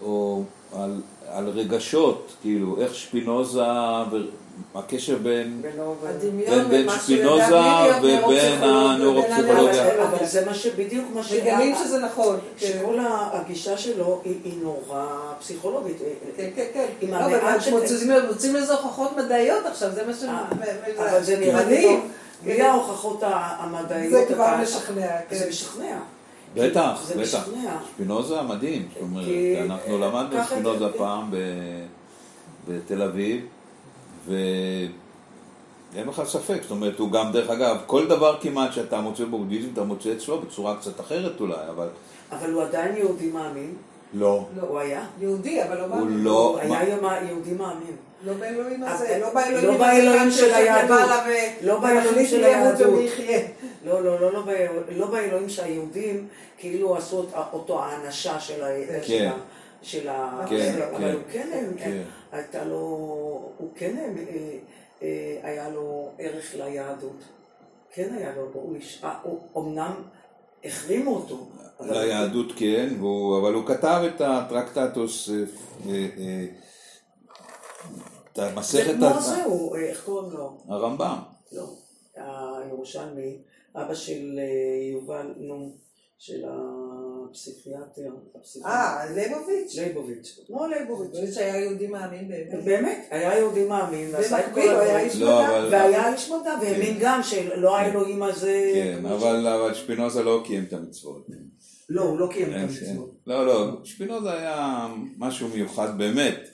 או על, על רגשות, כאילו איך שפינוזה, והקשר בין... בין ומה שפינוזה ובין. ובין אבל זה מה שבדיוק מה ש... מגלים שזה נכון. כן. שכל הגישה שלו היא נורא פסיכולוגית. כן, כן, כן. עם לא, המעט אבל ש- מוצאים- מוצאים לזה הוכחות מדעיות עכשיו, זה מה ש... אה, ו- אבל זה נראה לי מדהים. טוב. בלי ההוכחות המדעיות. זה כבר משכנע, כן. זה משכנע. בטח, בטח. שפינוזה מדהים, זאת אומרת, כי- אנחנו למדנו ככה שפינוזה זה- פעם ב- בתל אביב, ואין בכלל ספק, זאת אומרת, הוא גם, דרך אגב, כל דבר כמעט שאתה מוצא בבודהיזם, אתה מוצא אצלו בצורה קצת אחרת אולי, אבל אבל הוא עדיין יהודי מאמין. לא. הוא היה. יהודי, אבל לא הוא מאמין. לא, הוא היה יום- יהודי מאמין. לא באלוהים הזה, לא לא באלוהים באלוהים הזה, של היהדות. לא באלוהים של היהדות. לא, לא, לא, לא, לא באלוהים שהיהודים כאילו עשו את- אותו האנשה של ה... של ה- ה... כן, אבל כן, הוא כן, כן. הייתה לו, הוא כן אה, אה, היה לו ערך ליהדות. כן היה לו, הוא איש, אה, הוא אמנם החרימו אותו. אבל- ליהדות כן, אבל הוא כתב את הטרקטטוס, אה, אה, אה, את המסכת זה כמו ה- זהו, אה, איך קוראים לו? הרמב"ם. לא, הירושלמי, אבא של אה, יובל, נו, של הפסיכיאטר, הפסיכיאטר. אה, ליבוביץ'? ליבוביץ', כמו ליבוביץ'. חושבת שהיה יהודי מאמין באמת. באמת, היה יהודי מאמין, ועשה את כל הדברים. לא, והיה איש מדע, והאמין גם שלא האלוהים הזה... כן, אבל שפינוזה לא קיים את המצוות. לא, הוא לא קיים את המצוות. לא, לא, שפינוזה היה משהו מיוחד באמת.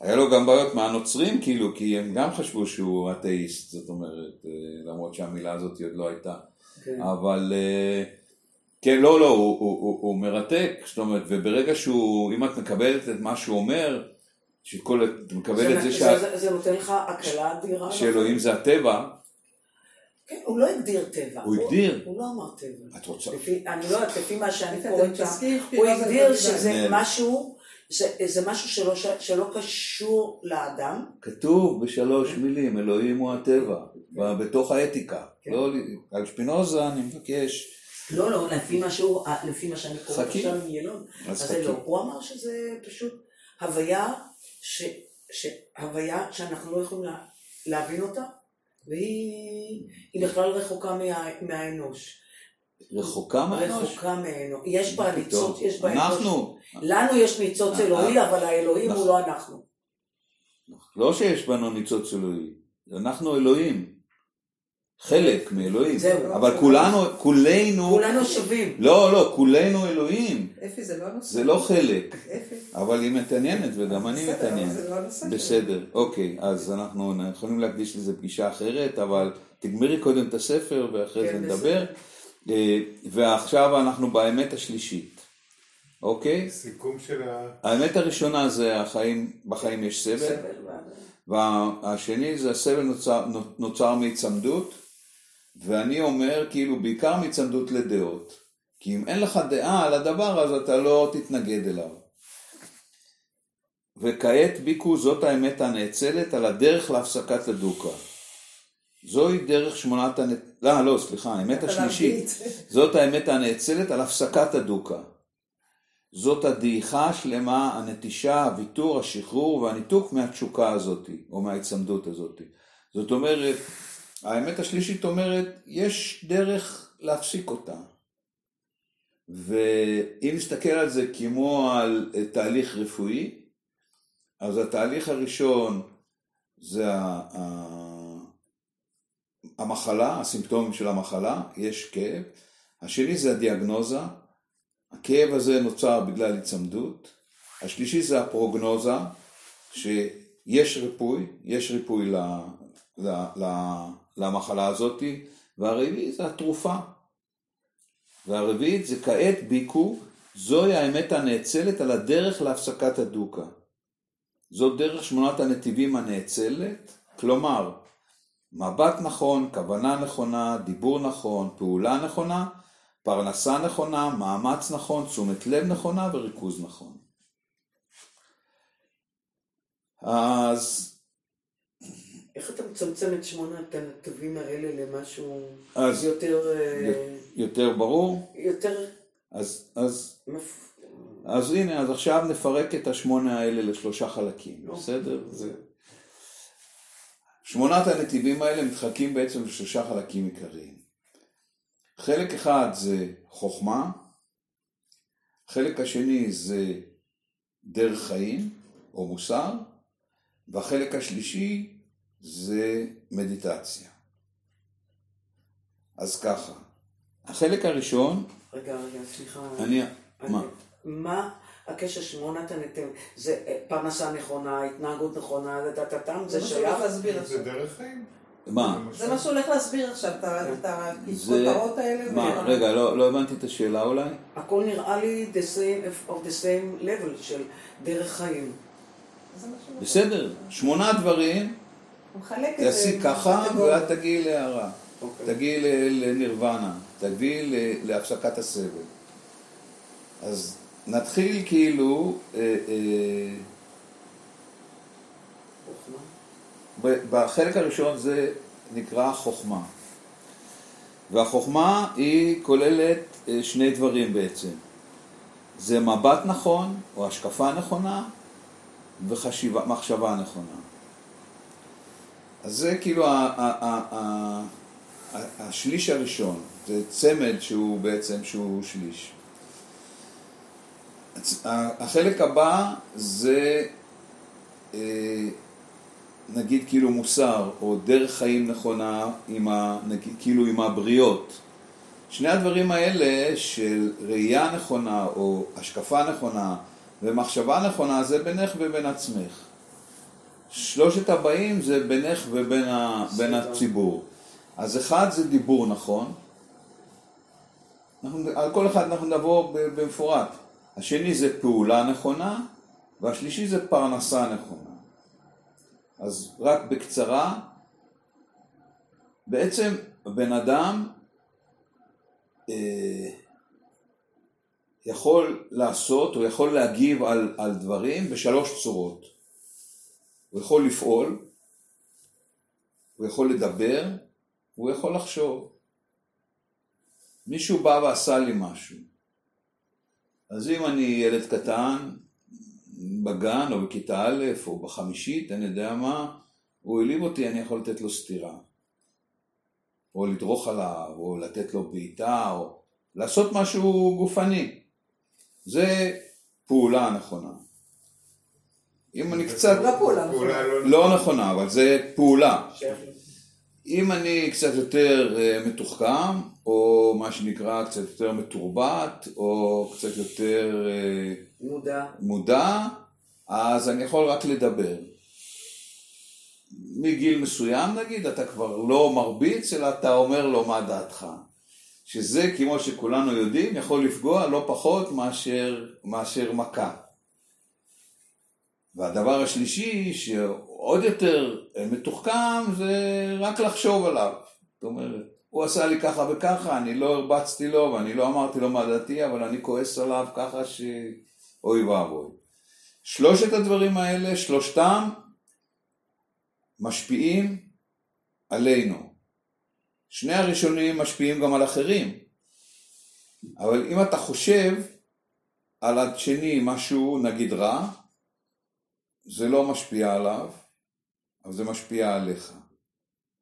היה לו גם בעיות מהנוצרים, כאילו, כי הם גם חשבו שהוא אתאיסט, זאת אומרת, אה, למרות שהמילה הזאת עוד לא הייתה. כן. אבל אה, כן, לא, לא, הוא, הוא, הוא, הוא מרתק, זאת אומרת, וברגע שהוא, אם את מקבלת את מה שהוא אומר, שכל, את מקבלת את זה שה- זה- זה נותן לך הקלה אדירה. שאלוהים זה הטבע, כן, הוא לא הגדיר טבע. הוא הגדיר. הוא לא אמר טבע. את רוצה, לפי- אני לא יודעת, לפי מה שאני קוראת שם, הוא שפינוזה הגדיר שזה. משהו, זה- זה משהו שלא ש- שלא קשור לאדם. כתוב בשלוש מילים, אלוהים הוא הטבע, ב- בתוך האתיקה. כן. לא, על שפינוזה אני מבקש, לא, לא, לפי מה שהוא, לפי מה שאני קוראת. עכשיו עם ילון. אז זה. לא. הוא אמר שזה פשוט הוויה, ש, ש, הוויה שאנחנו לא יכולים לה, להבין אותה, והיא היא בכלל רחוקה מה, מהאנוש. רחוקה מהאנוש. רחוקה מהאנוש. יש בה. ניצוץ, יש בה אנוש. אנחנו, לנו יש ניצוץ אה, אלוהי, אבל האלוהים הוא. לא אנחנו. לא שיש בנו ניצוץ אלוהי, אנחנו אלוהים. חלק מאלוהים. זהו. אבל כולנו, כולנו, כולנו שווים. לא, לא, כולנו אלוהים. אפי זה לא הנושא. זה לא חלק, אפי. אבל היא מתעניינת וגם אני בסדר, אבל מתעניין. זה לא הנושא. שלי. בסדר, אוקיי, אז אנחנו יכולים להקדיש לזה פגישה אחרת, אבל תגמרי קודם את הספר ואחרי כן, זה נדבר. אה, ועכשיו אנחנו באמת השלישית, אוקיי? סיכום של ה... האמת הראשונה זה החיים, בחיים יש סבל, סבל, והשני זה הסבל נוצר, נוצר מהיצמדות, ואני אומר כאילו בעיקר מהיצמדות לדעות. כי אם אין לך דעה על הדבר אז אתה לא תתנגד אליו. וכעת ביקו זאת האמת הנאצלת על הדרך להפסקת הדוקה. זוהי דרך שמונת הנ... לא, לא, סליחה, האמת השלישית. (laughs) זאת האמת הנאצלת על הפסקת הדוקה. זאת הדעיכה השלמה, הנטישה, הוויתור, השחרור והניתוק מהתשוקה הזאת, או מההיצמדות הזאת. זאת אומרת, האמת השלישית אומרת, יש דרך להפסיק אותה. ואם נסתכל על זה כמו על אה, תהליך רפואי, אז התהליך הראשון זה המחלה, הסימפטומים של המחלה, יש כאב. השני זה הדיאגנוזה, הכאב הזה נוצר בגלל היצמדות. השלישי זה הפרוגנוזה, שיש ריפוי, יש ריפוי ל, ל, ל, למחלה הזאת, והרביעי זה התרופה. והרביעית זה כעת ביקו, זוהי האמת הנאצלת על הדרך להפסקת הדוקה. זאת דרך שמונת הנתיבים הנאצלת, כלומר, מבט נכון, כוונה נכונה, דיבור נכון, פעולה נכונה, פרנסה נכונה, מאמץ נכון, תשומת לב נכונה וריכוז נכון. אז, איך אתה מצמצם את שמונת הנתיבים האלה למשהו אז יותר... אה, יותר ברור? יותר... אז, אז, מפ- אז הנה, אז עכשיו נפרק את השמונה האלה לשלושה חלקים, לא. בסדר? זה... שמונת הנתיבים האלה מתחלקים בעצם לשלושה חלקים עיקריים. חלק אחד זה חוכמה, חלק השני זה דרך חיים או מוסר, והחלק השלישי זה מדיטציה. אז ככה, החלק הראשון, רגע, רגע, סליחה. אני, אני- מה? מה הקשר שמונת הנתיבים? זה פרנסה נכונה, התנהגות נכונה, טה-טה-טם, זה שייך? להסביר זה. דרך חיים. מה? זה מה שהוא הולך להסביר עכשיו, את את הכותרות האלה. מה, רגע, לא, לא הבנתי את השאלה אולי? הכל נראה לי the same of the same level של דרך חיים. בסדר, שמונה דברים, הוא מחלק את זה. תעשי ככה. ואת תגיעי להערה. אוקיי. תגיעי לנירוונה, תגיעי להפסקת הסבל. אז נתחיל כאילו, אה, אה, חוכמה. בחלק הראשון זה נקרא חוכמה. והחוכמה היא כוללת אה, שני דברים בעצם. זה מבט נכון, או השקפה נכונה, ומחשבה נכונה. אז זה כאילו השליש הראשון, זה צמד שהוא בעצם שהוא שליש. החלק הבא זה אה, נגיד כאילו מוסר או דרך חיים נכונה עם ה, נגיד, כאילו עם הבריות. שני הדברים האלה של ראייה נכונה או השקפה נכונה ומחשבה נכונה זה בינך ובין עצמך. שלושת הבאים זה בינך ובין ה, בין הציבור. אז אחד זה דיבור נכון, אנחנו, על כל אחד אנחנו נבוא במפורט. השני זה פעולה נכונה, והשלישי זה פרנסה נכונה. אז רק בקצרה, בעצם בן אדם אה, יכול לעשות, או יכול להגיב על, על דברים בשלוש צורות. הוא יכול לפעול, הוא יכול לדבר, הוא יכול לחשוב. מישהו בא ועשה לי משהו. אז אם אני ילד קטן, בגן או בכיתה א' או בחמישית, אני יודע מה, הוא העליב אותי, אני יכול לתת לו סטירה. או לדרוך עליו, או לתת לו בעיטה, או לעשות משהו גופני. זה פעולה נכונה. אם אני קצת... לא פעולה נכונה. לא לא נכונה, אבל זה פעולה. אם אני קצת יותר אה, מתוחכם, או מה שנקרא קצת יותר מתורבת, או קצת יותר אה, מודע. מודע, אז אני יכול רק לדבר. מגיל מסוים נגיד, אתה כבר לא מרביץ, אלא אתה אומר לו מה דעתך. שזה, כמו שכולנו יודעים, יכול לפגוע לא פחות מאשר, מאשר מכה. והדבר השלישי, שעוד יותר מתוחכם, זה רק לחשוב עליו. זאת אומרת, הוא עשה לי ככה וככה, אני לא הרבצתי לו ואני לא אמרתי לו מה דעתי, אבל אני כועס עליו ככה ש... אוי ואבוי. שלושת הדברים האלה, שלושתם משפיעים עלינו. שני הראשונים משפיעים גם על אחרים. אבל אם אתה חושב על השני משהו נגיד רע, זה לא משפיע עליו, אבל זה משפיע עליך.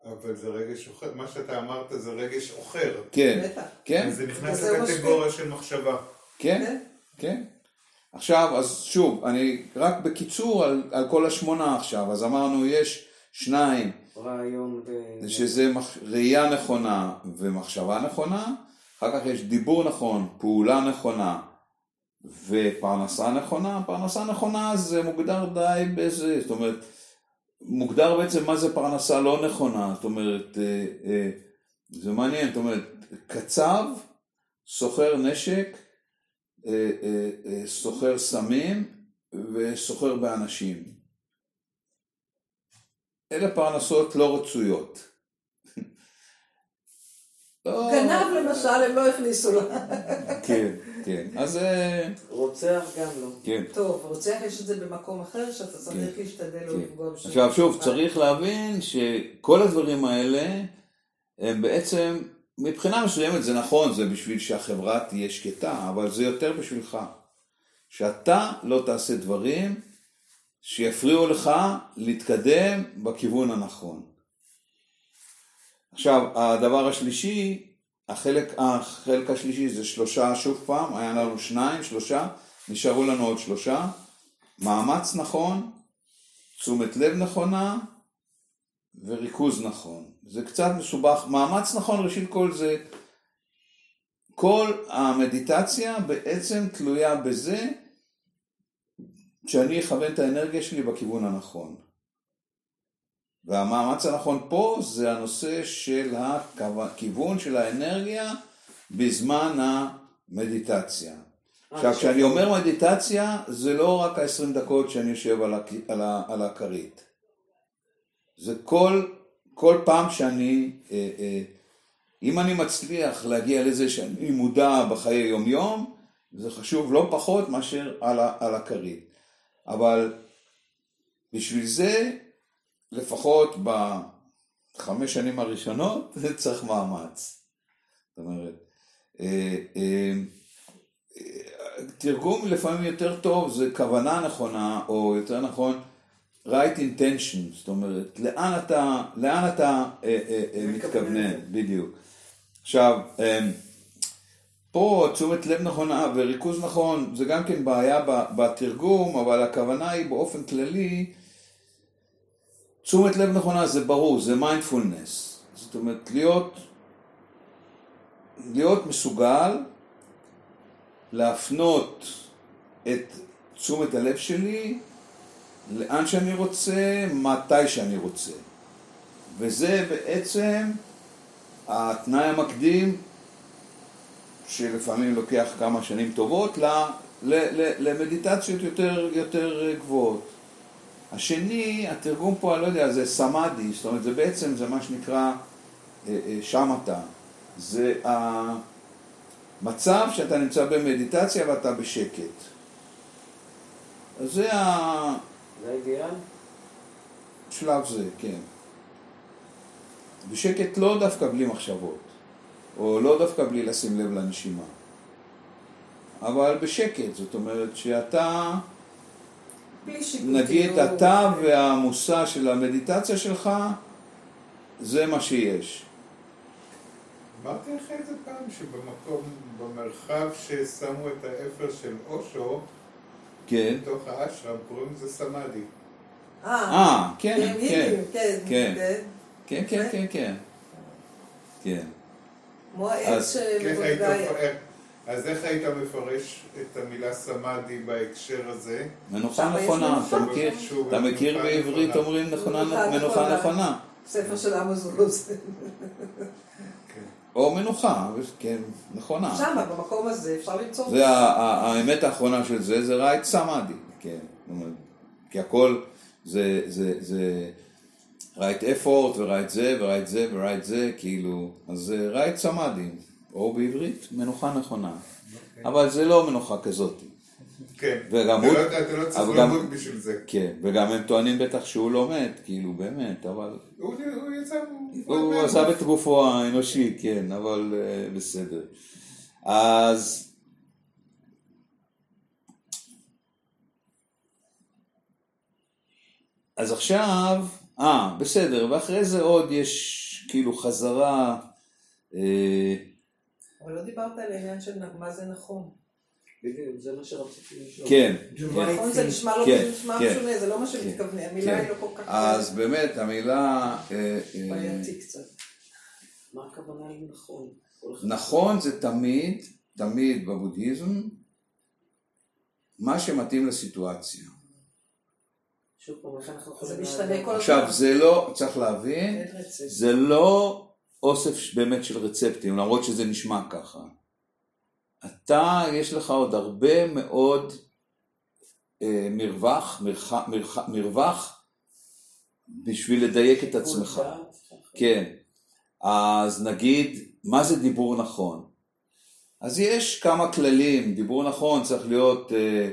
אבל זה רגש אוחר, מה שאתה אמרת זה רגש אוחר. כן. כן, זה נכנס לקטגוריה של מחשבה. כן, כן. כן. עכשיו, אז שוב, אני רק בקיצור על, על כל השמונה עכשיו, אז אמרנו יש שניים, רעיון ו... שזה מח... ראייה נכונה ומחשבה נכונה, אחר כך יש דיבור נכון, פעולה נכונה ופרנסה נכונה, פרנסה נכונה זה מוגדר די בזה, זאת אומרת, מוגדר בעצם מה זה פרנסה לא נכונה, זאת אומרת, אה, אה, זה מעניין, זאת אומרת, קצב, סוחר נשק, אה, סוחר סמים וסוחר באנשים. אלה פרנסות לא רצויות. לא- גנב למשל, הם לא הכניסו לו. כן, כן. אז אה, רוצח גם לא. כן. טוב, רוצח יש את זה במקום אחר, שאתה צריך כן. להשתדל לא כן. לפגוע בשם. עכשיו שוב, צריך להבין שכל הדברים האלה הם בעצם, מבחינה מסוימת זה נכון, זה בשביל שהחברה תהיה שקטה, אבל זה יותר בשבילך. שאתה לא תעשה דברים שיפריעו לך להתקדם בכיוון הנכון. עכשיו, הדבר השלישי, החלק, החלק השלישי זה שלושה, שוב פעם, היה לנו שניים, שלושה, נשארו לנו עוד שלושה. מאמץ נכון, תשומת לב נכונה וריכוז נכון. זה קצת מסובך. מאמץ נכון, ראשית כל זה, כל המדיטציה בעצם תלויה בזה שאני אכוון את האנרגיה שלי בכיוון הנכון. והמאמץ הנכון פה זה הנושא של הכיוון של האנרגיה בזמן המדיטציה. עכשיו, כשאני אומר מדיטציה, זה לא רק ה-20 דקות שאני יושב על, הכ... על, ה... על הכרית. זה כל, כל פעם שאני, אה, אה, אם אני מצליח להגיע לזה שאני מודע בחיי יום-יום, זה חשוב לא פחות מאשר על, ה... על הכרית. אבל בשביל זה, לפחות בחמש שנים הראשונות, (laughs) צריך מאמץ. זאת אומרת, אה, אה, תרגום לפעמים יותר טוב זה כוונה נכונה, או יותר נכון, right intention, זאת אומרת, לאן אתה, לאן אתה אה, אה, אה, מתכוונן, בדיוק. עכשיו, אה, פה תשומת לב נכונה וריכוז נכון, זה גם כן בעיה בתרגום, אבל הכוונה היא באופן כללי, תשומת לב נכונה זה ברור, זה מיינדפולנס. זאת אומרת, להיות, להיות מסוגל להפנות את תשומת הלב שלי לאן שאני רוצה, מתי שאני רוצה. וזה בעצם התנאי המקדים שלפעמים לוקח כמה שנים טובות ל, למדיטציות יותר, יותר גבוהות. השני, התרגום פה, אני לא יודע, זה סמאדי, זאת אומרת, זה בעצם, זה מה שנקרא אה, אה, שמטה. זה המצב שאתה נמצא במדיטציה ואתה בשקט. אז זה ה... זה האידיאל? שלב זה, כן. בשקט לא דווקא בלי מחשבות, או לא דווקא בלי לשים לב לנשימה, אבל בשקט, זאת אומרת שאתה, בלי. נגיד אתה והמושא של המדיטציה שלך, זה מה שיש. אמרתי לך את זה פעם, שבמקום, במרחב ששמו את האפר של אושו, כן. בתוך האשרם, קוראים לזה סמאדי. אה, אה, כן, כן, כן, כן, כן. כן. כן, כן, כן, כן. כן. כמו העץ. איך- אז איך היית מפרש את המילה סמאדי בהקשר הזה? מנוחה נכונה. אתה מכיר? אתה מכיר בעברית. אומרים נכונה- מנוחה נכונה. ספר של עמוס עוז. כן. או מנוחה, כן, נכונה. שם, במקום הזה, אפשר למצוא. זה האמת האחרונה של זה, זה right samadhi, כן. כי הכל זה, זה, זה right effort ו right זה ו right זה ו right זה, כאילו, אז זה right samadhi, או בעברית מנוחה נכונה. אבל זה לא מנוחה כזאת. כן. וגם אתה הוא- לא אתה לא צריך למות בשביל זה. כן, וגם הם טוענים בטח שהוא לא מת, כאילו, באמת, אבל... הוא הוא יצא... הוא עזב את גופו האנושי, כן, אבל uh, בסדר. אז... אז עכשיו, אה, בסדר, ואחרי זה עוד יש כאילו חזרה, אה, אבל לא דיברת על העניין של מה זה נכון. בדיוק, זה מה שרציתי לשאול. כן, נכון זה נשמע לא כן, נשמע כן. משונה, זה לא מה שמתכוונים, המילה כן. היא לא כל כך אז באמת המילה, אה, אה, בעייתי קצת. מה הכוונה עם נכון? נכון זה תמיד, תמיד בבודהיזם, מה שמתאים לסיטואציה. שוב פעם, איך אנחנו זה יכולים... משתנה להבין? כל עכשיו, זה לא, צריך להבין. זה לא אוסף באמת של רצפטים, למרות שזה נשמע ככה. אתה, יש לך עוד הרבה מאוד אה, מרווח, מרח, מרח, מרווח בשביל לדייק את עצמך. כן. אז נגיד, מה זה דיבור נכון? אז יש כמה כללים, דיבור נכון צריך להיות... אה,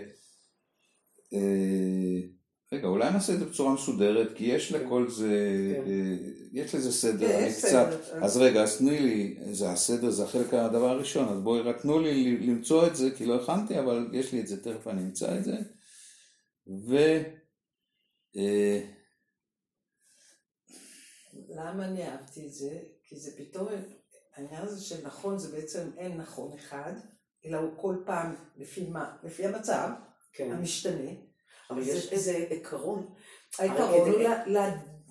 אה, רגע, אולי נעשה את זה בצורה מסודרת, כי יש לכל זה, כן. אה, יש לזה סדר, כן, אני קצת... סדר. אז רגע, אז תני לי, זה הסדר, זה החלק הדבר הראשון, אז בואי רק תנו לי למצוא את זה, כי לא הכנתי, אבל יש לי את זה, תכף אני אמצא את זה. ו... אה, למה אני אהבתי את זה? כי זה פתאום, העניין הזה של נכון זה בעצם אין נכון אחד, אלא הוא כל פעם לפי מה? לפי המצב כן. המשתנה. אבל יש איזה עיקרון. העיקרון הוא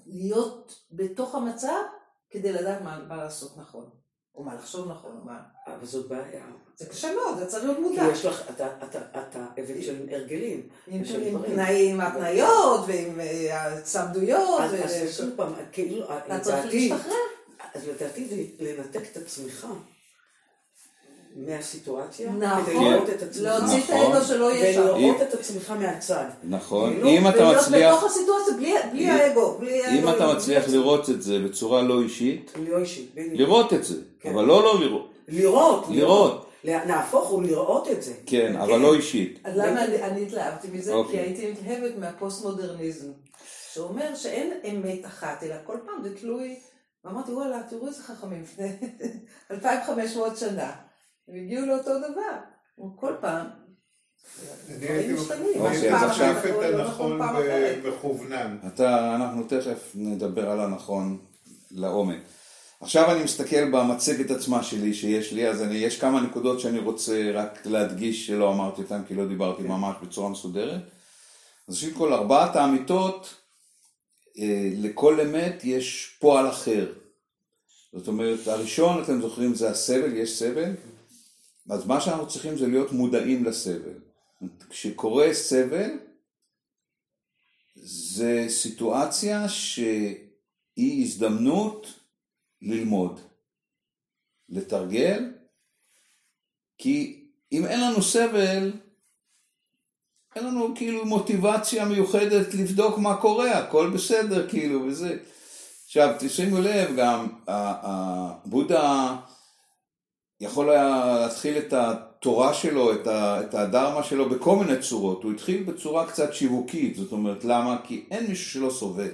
להיות בתוך המצב כדי לדעת מה לעשות נכון, או מה לחשוב נכון, או מה... אבל זאת בעיה. זה קשה מאוד, זה צריך להיות כי מודע. יש לך, אתה- אתה אתה עבד של הרגלים. עם. תנאים, התניות, ועם אה, הצמדויות, אז שוב פעם, כאילו, אתה צריך להשתחרר. אז לדעתי זה לנתק את עצמך מהסיטואציה, נכון. כדי לראות את עצמך, להוציא את נכון. האגו שלא יהיה שם. ולראות את עצמך מהצד. נכון, לא, אם אתה ולהיות מצליח... בתוך הסיטואציה בלי- בלי אם- האגו. בלי אם האגו, אתה מצליח. לראות את זה בצורה לא אישית, לא אישית, בדיוק. לראות את זה, כן. אבל לא לא לראות, לראות, לראות, נהפוך הוא לראות את זה. כן, אבל לא אישית. אז למה אני- אני התלהבתי מזה? אוקיי. כי הייתי מתלהבת מהפוסט-מודרניזם, שאומר שאין אמת אחת, אלא כל פעם זה תלוי, ואמרתי וואלה, תראו איזה חכמים לפני (laughs) 2500 שנה, הם הגיעו לאותו דבר. כל פעם אני הייתי מחליף את הנכון פעם ב- אחרת. מכוונן. אתה, אנחנו תכף נדבר על הנכון לעומק. עכשיו אני מסתכל במצגת עצמה שלי שיש לי, אז אני, יש כמה נקודות שאני רוצה רק להדגיש שלא אמרתי אותן כי לא דיברתי ממש בצורה מסודרת. אז ראשית כל ארבעת האמיתות, אה, לכל אמת יש פועל אחר. זאת אומרת, הראשון, אתם זוכרים, זה הסבל, יש סבל, אז מה שאנחנו צריכים זה להיות מודעים לסבל. כשקורה סבל, זה סיטואציה שהיא הזדמנות ללמוד, לתרגל, כי אם אין לנו סבל, אין לנו כאילו מוטיבציה מיוחדת לבדוק מה קורה, הכל בסדר כאילו וזה. עכשיו תשימו לב גם, ה- ה- בודה יכול היה להתחיל את התורה שלו, את, ה, את הדרמה שלו בכל מיני צורות. הוא התחיל בצורה קצת שיווקית, זאת אומרת, למה? כי אין מישהו שלא סובל.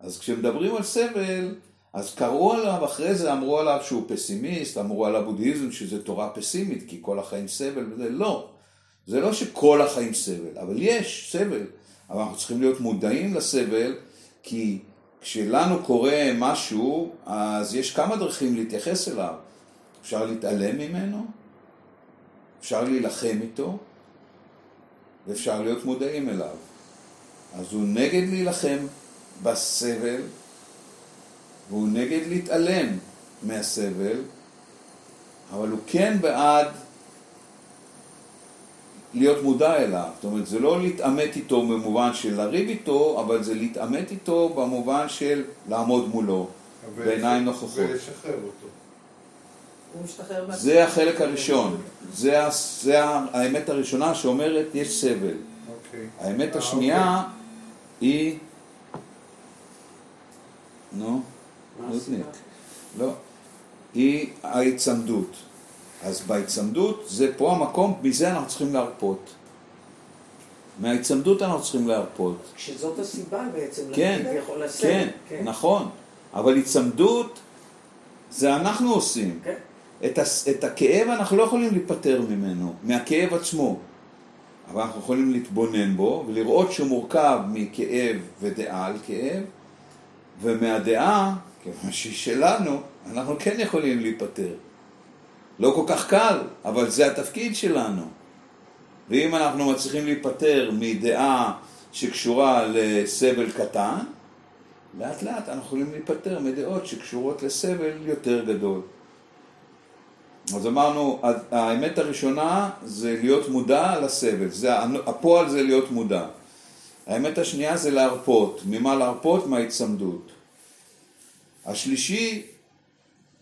אז כשמדברים על סבל, אז קראו עליו, אחרי זה אמרו עליו שהוא פסימיסט, אמרו על הבודהיזם שזה תורה פסימית, כי כל החיים סבל וזה, לא. זה לא שכל החיים סבל, אבל יש סבל. אבל אנחנו צריכים להיות מודעים לסבל, כי כשלנו קורה משהו, אז יש כמה דרכים להתייחס אליו. אפשר להתעלם ממנו, אפשר להילחם איתו, ואפשר להיות מודעים אליו. אז הוא נגד להילחם בסבל, והוא נגד להתעלם מהסבל, אבל הוא כן בעד להיות מודע אליו. זאת אומרת, זה לא להתעמת איתו במובן של לריב איתו, אבל זה להתעמת איתו במובן של לעמוד מולו, בעיניים נוכחות. ולשחרר אותו. זה החלק הראשון, זה, האמת הראשונה שאומרת יש סבל. אוקיי. האמת אה, השנייה היא... נו, נודניק. הסיבה? לא. היא ההיצמדות. אז בהיצמדות, זה פה המקום, מזה אנחנו צריכים להרפות. מההיצמדות אנחנו צריכים להרפות. שזאת הסיבה בעצם, כן, לסבל. כן, נכון. אבל היצמדות זה אנחנו עושים. כן. את, הס, את הכאב אנחנו לא יכולים להיפטר ממנו, מהכאב עצמו. אבל אנחנו יכולים להתבונן בו ולראות שהוא מורכב מכאב ודעה על כאב, ומהדעה, כיוון שהיא שלנו, אנחנו כן יכולים להיפטר. לא כל כך קל, אבל זה התפקיד שלנו. ואם אנחנו מצליחים להיפטר מדעה שקשורה לסבל קטן, לאט לאט אנחנו יכולים להיפטר מדעות שקשורות לסבל יותר גדול. אז אמרנו, האמת הראשונה זה להיות מודע לסבל, זה, הפועל זה להיות מודע. האמת השנייה זה להרפות, ממה להרפות? מההיצמדות. השלישי,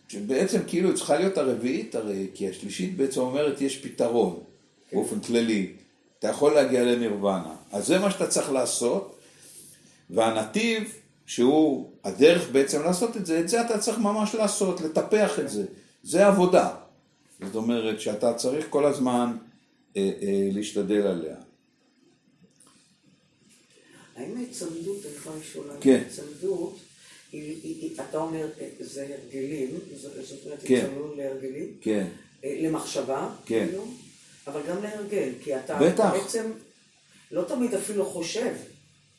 שבעצם כאילו צריכה להיות הרביעית הרי, כי השלישית בעצם אומרת יש פתרון, באופן כללי. אתה יכול להגיע לנירוונה. אז זה מה שאתה צריך לעשות, והנתיב, שהוא הדרך בעצם לעשות את זה, את זה אתה צריך ממש לעשות, לטפח את זה. זה עבודה. זאת אומרת שאתה צריך כל הזמן אה, אה, להשתדל עליה. האם ההיצמדות, אני יכולה לשאול, כן. ההיצמדות, אתה אומר, אה, זה הרגלים, זאת אומרת, כן. היצמדות להרגלים, כן, אה, למחשבה, כן. כאילו, אבל גם להרגל, כי אתה בטח. בעצם לא תמיד אפילו חושב,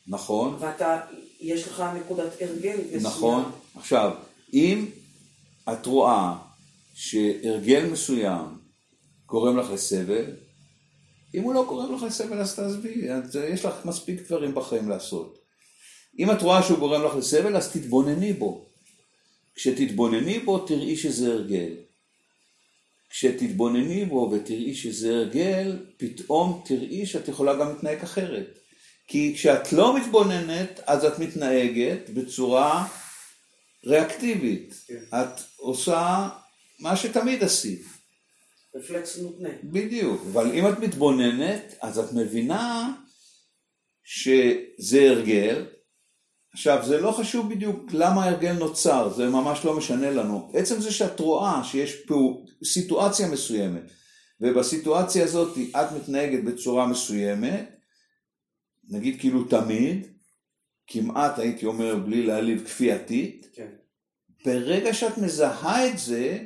נכון, ואתה, יש לך נקודת הרגל מסוים. נכון. עכשיו, אם את רואה שהרגל מסוים גורם לך לסבל, אם הוא לא גורם לך לסבל אז תעזבי, יש לך מספיק דברים בחיים לעשות. אם את רואה שהוא גורם לך לסבל אז תתבונני בו. כשתתבונני בו תראי שזה הרגל. כשתתבונני בו ותראי שזה הרגל, פתאום תראי שאת יכולה גם להתנהג אחרת. כי כשאת לא מתבוננת, אז את מתנהגת בצורה ריאקטיבית. כן. את עושה מה שתמיד עשית. רפלקס מותנה. בדיוק. אבל אם את מתבוננת, אז את מבינה שזה הרגל. עכשיו, זה לא חשוב בדיוק למה ההרגל נוצר, זה ממש לא משנה לנו. עצם זה שאת רואה שיש פה סיטואציה מסוימת, ובסיטואציה הזאת את מתנהגת בצורה מסוימת, נגיד כאילו תמיד, כמעט הייתי אומר בלי להעליב כפייתית, כן. ברגע שאת מזהה את זה,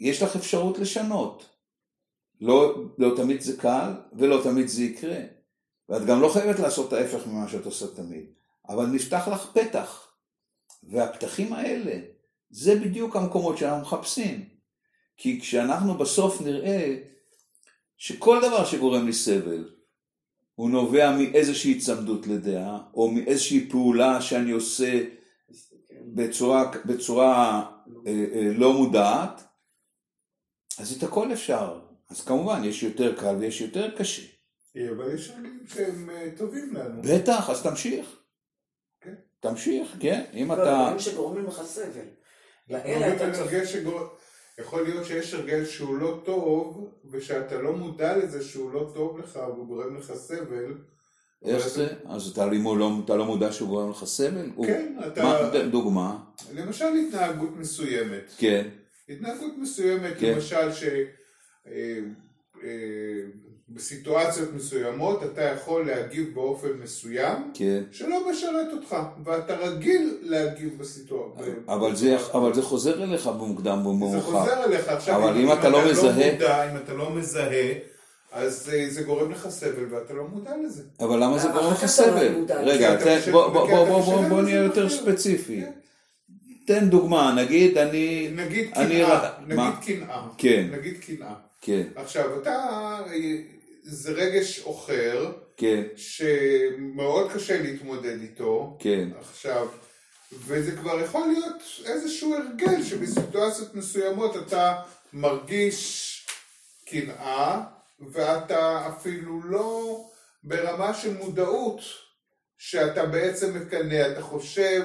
יש לך אפשרות לשנות. לא, לא תמיד זה קל, ולא תמיד זה יקרה. ואת גם לא חייבת לעשות ההפך ממה שאת עושה תמיד. אבל נפתח לך פתח. והפתחים האלה, זה בדיוק המקומות שאנחנו מחפשים. כי כשאנחנו בסוף נראה שכל דבר שגורם לי סבל, הוא נובע מאיזושהי הצמדות לדעה, או מאיזושהי פעולה שאני עושה בצורה, בצורה אה, אה, לא מודעת, אז את הכל אפשר. אז כמובן, יש יותר קל ויש יותר קשה. אבל יש רגעים שהם אה, טובים לנו. בטח, אז תמשיך. כן. תמשיך, כן. אם לא, אתה... דברים שגורמים לך סבל. לאלה אתה צריך... יכול להיות שיש הרגל שהוא לא טוב, ושאתה לא מודע לזה שהוא לא טוב לך והוא גורם לך סבל. איך זה? אז אתה לא, לא, אתה לא מודע שהוא גורם לך סבל? כן, אתה- מה, דוגמה? למשל התנהגות מסוימת. כן, התנהגות מסוימת, כן. למשל ש... אה, אה, בסיטואציות מסוימות אתה יכול להגיב באופן מסוים כן. שלא משרת אותך, ואתה רגיל להגיב בסיטואציה. אבל זה, אבל זה חוזר אליך במוקדם זה ובמאוחר. חוזר אליך עכשיו, אבל אם אתה לא מזהה- מודע, אם אתה לא מזהה, אז אה, זה גורם לך סבל ואתה לא מודע לזה. אבל למה זה גורם לך אתה לא סבל? רגע, אתה בוא- אתה נהיה זה יותר. ספציפי. כן. תן דוגמה, נגיד אני... נגיד קנאה, נגיד? קנאה. כן. נגיד קנאה. כן, עכשיו, אתה, זה רגש עוכר, כן, שמאוד קשה להתמודד איתו. כן. עכשיו, וזה כבר יכול להיות איזשהו הרגל שבסיטואציות מסוימות אתה מרגיש קנאה, ואתה אפילו לא ברמה של מודעות שאתה בעצם מקנא, אתה חושב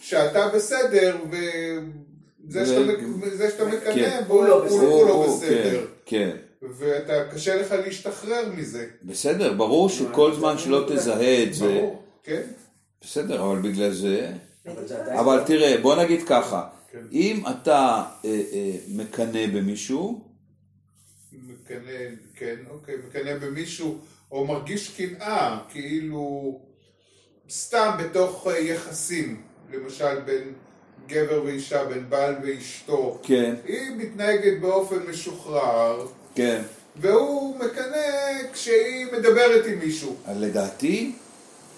שאתה בסדר, וזה שאתה, שאתה מקנא, כן. בו, הוא לא הוא, הוא לא בסדר. כן, כן. ואתה, קשה לך להשתחרר מזה. בסדר, ברור שכל זמן שלא תזהה את זה, ברור, כן? בסדר, אבל בגלל זה... אבל לא- תראה, בוא נגיד ככה, כן. אם אתה אה, אה, מקנא במישהו, מקנא, כן, אוקיי, מקנא במישהו, או מרגיש קנאה, כאילו, סתם בתוך אה, יחסים, למשל בין גבר ואישה, בין בעל ואשתו, כן, היא מתנהגת באופן משוחרר, כן, והוא מקנא כשהיא מדברת עם מישהו. לדעתי,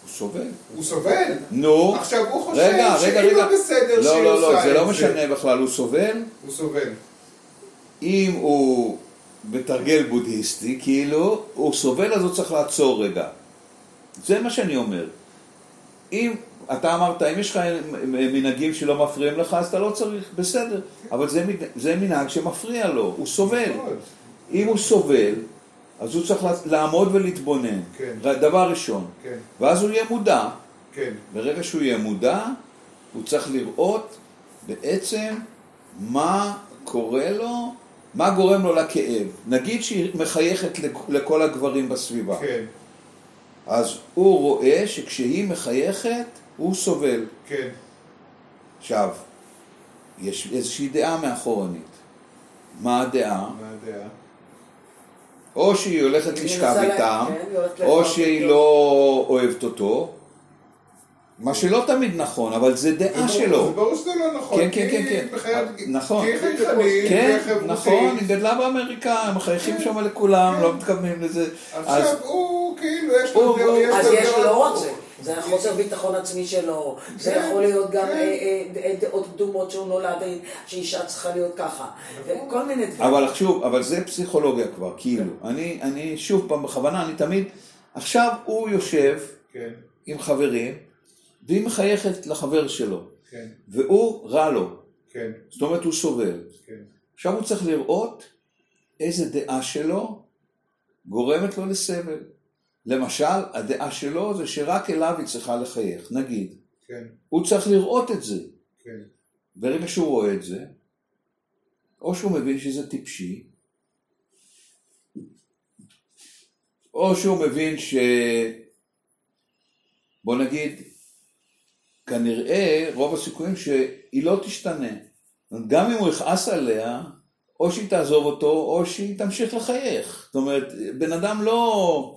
הוא סובל. הוא סובל. נו, עכשיו הוא חושב רגע, רגע, רגע. לא בסדר לא, שהיא לא, לא, זה לא משנה בכלל, הוא סובל הוא סובל. אם הוא בתרגל בודהיסטי, כאילו, הוא סובל אז הוא צריך לעצור רגע. זה מה שאני אומר. אם, אתה אמרת, אם יש לך מנהגים שלא מפריעים לך, אז אתה לא צריך, בסדר. אבל זה, זה מנהג שמפריע לו, הוא סובל. מאוד. אם הוא סובל, אז הוא צריך לעמוד ולהתבונן. כן. דבר ראשון. כן, ואז הוא יהיה מודע. כן, ברגע שהוא יהיה מודע, הוא צריך לראות בעצם מה קורה לו, מה גורם לו לכאב. נגיד שהיא מחייכת לכ- לכל הגברים בסביבה. כן, אז הוא רואה שכשהיא מחייכת, הוא סובל. כן. עכשיו, יש איזושהי דעה מאחורנית. מה הדעה? מה הדעה? או שהיא הולכת לשכב איתם, כן, או שהיא. לא אוהבת אותו, מה שלא תמיד נכון, אבל זה דעה שלו. זה ברור שזה לא נכון. כן, כן, כן, כן. נכון. כי היא חייכנית, כן. נכון, היא גדלה באמריקה, הם מחייכים שם לכולם, לא מתכוונים לזה. אז עכשיו הוא כאילו יש לו. אז לו יש דעות. לא רק זה, זה החוסר ביטחון עצמי שלו, זה כן, יכול להיות גם כן. אה, אה, אה, דעות קדומות שהוא נולד, שאישה צריכה להיות ככה, כל מיני דברים. אבל שוב, אבל זה פסיכולוגיה כבר, כאילו. אני, אני, שוב פעם, בכוונה, אני תמיד, עכשיו הוא יושב כן, עם חברים, והיא מחייכת לחבר שלו, כן, והוא רע לו, כן, זאת אומרת הוא סובל. כן. עכשיו הוא צריך לראות איזה דעה שלו גורמת לו לסבל. למשל, הדעה שלו זה שרק אליו היא צריכה לחייך, נגיד. כן, הוא צריך לראות את זה. כן. ברגע שהוא רואה את זה, או שהוא מבין שזה טיפשי, או שהוא מבין ש... בוא נגיד, כנראה רוב הסיכויים שהיא לא תשתנה. גם אם הוא יכעס עליה, או שהיא תעזוב אותו, או שהיא תמשיך לחייך. זאת אומרת, בן אדם לא...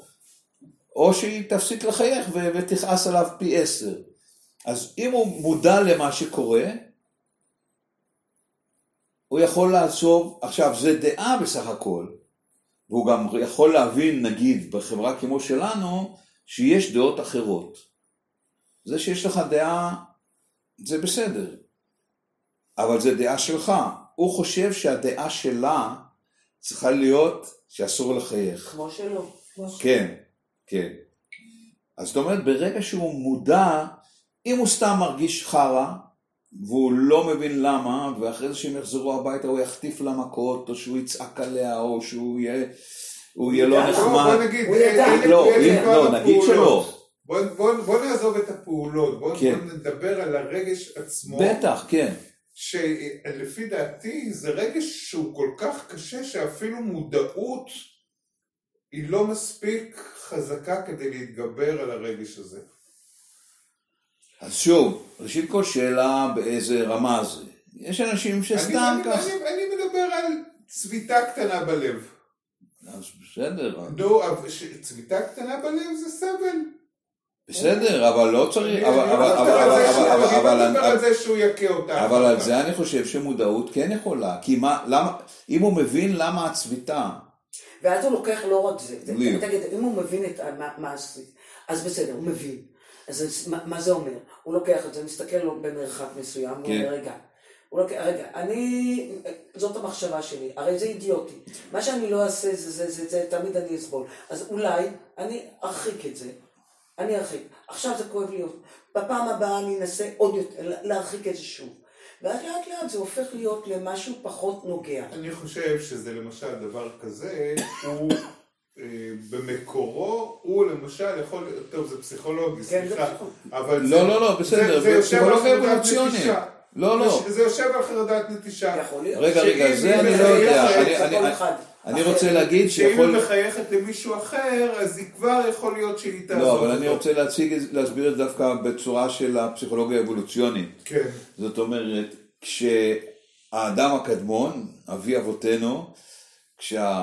או שהיא תפסיק לחייך ו- ותכעס עליו פי עשר. אז אם הוא מודע למה שקורה, הוא יכול לעצור, עכשיו זה דעה בסך הכל, והוא גם יכול להבין, נגיד, בחברה כמו שלנו, שיש דעות אחרות. זה שיש לך דעה, זה בסדר, אבל זה דעה שלך. הוא חושב שהדעה שלה צריכה להיות שאסור לחייך. כמו שלא. כן, כן. אז זאת אומרת, ברגע שהוא מודע, אם הוא סתם מרגיש חרא, והוא לא מבין למה, ואחרי זה שהם יחזרו הביתה הוא יחטיף לה מכות, או שהוא יצעק עליה, או שהוא יהיה, הוא יהיה לא נחמד. בוא נגיד, הוא ידע. אלה- לא, לא, נגיד הפעולות. שלא. בוא, בוא, בוא נעזוב את הפעולות, בוא, כן. בוא נדבר על הרגש עצמו, בטח, כן. שלפי דעתי זה רגש שהוא כל כך קשה שאפילו מודעות היא לא מספיק חזקה כדי להתגבר על הרגש הזה. אז שוב, ראשית כל שאלה באיזה רמה זה. יש אנשים אני, שסתם אני, כך... אני, אני מדבר על צביטה קטנה בלב. אז בסדר, נו, אבל צביטה קטנה בלב זה סבל. בסדר, אבל לא צריך... אני אבל- אני אבל- אבל- אבל- שהוא- אבל- אני אבל- לא אבל- על זה שהוא יכה אותה. אבל על זה אני חושב שמודעות כן יכולה. כי מה, למה, אם הוא מבין למה הצביטה, ואז הוא לוקח לא רק זה. לי. תגיד, אם הוא מבין את מה- עשית, אז בסדר, הוא מבין. אז מה- מה זה אומר? הוא לוקח את זה, מסתכל לו במרחק מסוים, הוא כן. אומר, רגע, הוא לוקח, רגע, אני, זאת המחשבה שלי, הרי זה אידיוטי. מה שאני לא אעשה, זה, זה, זה, זה, תמיד אני אסבול. אז אולי אני ארחיק את זה. אני ארחיק. עכשיו זה כואב לי. בפעם הבאה אני אנסה עוד יותר, להרחיק את זה שוב. ואז לאט לאט זה הופך להיות למשהו פחות נוגע. אני חושב שזה למשל דבר כזה, הוא אה, במקורו, הוא למשל יכול, טוב זה פסיכולוגי, כן, זה סליחה. אבל לא, לא, לא, בסדר, זה יושב על חרדת. נטישה. לא, לא. זה יושב על חרדת נטישה. יכול להיות. רגע, רגע, שאם זה אני לא יודע. אני-. רוצה להגיד שאם היא שיכול... מחייכת למישהו אחר, אז היא כבר יכול להיות שהיא תעזוב לא, אבל אני. רוצה להציג, להסביר את זה דווקא בצורה של הפסיכולוגיה האבולוציונית. כן, זאת אומרת, כשהאדם הקדמון, אבי אבותינו, כשהמייט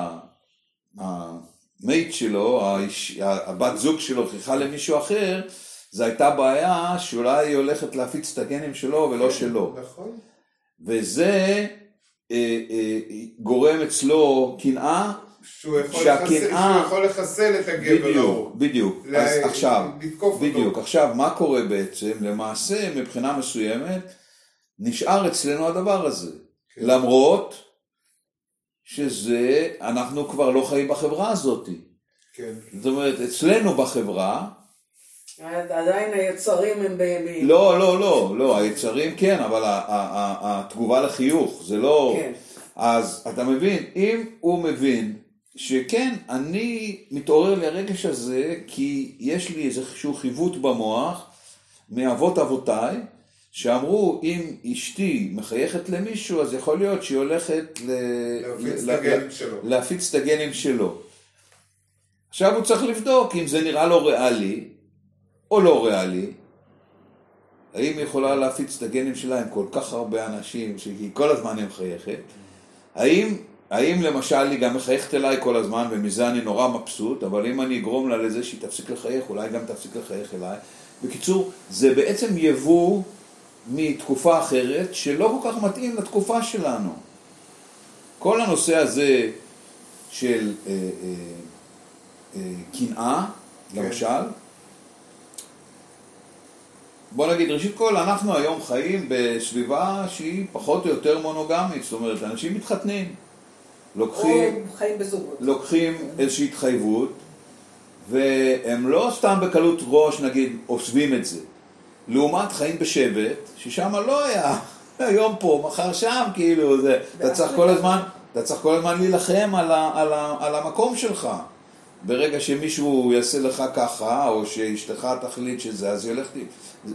שלו, האיש, הבת זוג שלו חייכה למישהו אחר, זו הייתה בעיה שאולי היא הולכת להפיץ את הגנים שלו ולא שלו. נכון. וזה גורם אצלו קנאה, שהוא יכול שהקנאה- לחסל- שהוא יכול לחסל את הגבר בדיוק, ההוא. בדיוק. ל- אז עכשיו, אותו. בדיוק. עכשיו, מה קורה בעצם? למעשה, מבחינה מסוימת, נשאר אצלנו הדבר הזה. כן. למרות שזה, אנחנו כבר לא חיים בחברה הזאת. כן. זאת אומרת, אצלנו בחברה, עדיין היצרים הם בהמיים. לא, לא, לא, לא, היצרים כן, אבל התגובה לחיוך, זה לא... כן. אז אתה מבין, אם הוא מבין שכן, אני מתעורר לי הרגש הזה כי יש לי איזשהו חיווט במוח מאבות אבותיי, שאמרו אם אשתי מחייכת למישהו אז יכול להיות שהיא הולכת ל... להפיץ ל- את שלו. להפיץ את הגנים שלו. עכשיו הוא צריך לבדוק אם זה נראה לו ריאלי או לא ריאלי. האם היא יכולה להפיץ את הגנים שלה עם כל כך הרבה אנשים שהיא כל הזמן היא מחייכת? האם, האם למשל היא גם מחייכת אליי כל הזמן ומזה אני נורא מבסוט, אבל אם אני אגרום לה לזה שהיא תפסיק לחייך, אולי גם תפסיק לחייך אליי. בקיצור, זה בעצם יבוא מתקופה אחרת שלא כל כך מתאים לתקופה שלנו. כל הנושא הזה של אה, אה, אה, קנאה, כן. למשל, בוא נגיד, ראשית כל, אנחנו היום חיים בסביבה שהיא פחות או יותר מונוגמית, זאת אומרת, אנשים מתחתנים, או לוקחים, חיים בזוגות. לוקחים איזושהי התחייבות, והם לא סתם בקלות ראש, נגיד, עוזבים את זה. לעומת חיים בשבט, ששם לא היה, (laughs) היום פה, מחר שם, כאילו, זה, אתה צריך כל הזמן, אתה צריך כל הזמן להילחם על, ה, על, ה, על המקום שלך. ברגע שמישהו יעשה לך ככה, או שאשתך תחליט שזה, אז היא הולכת...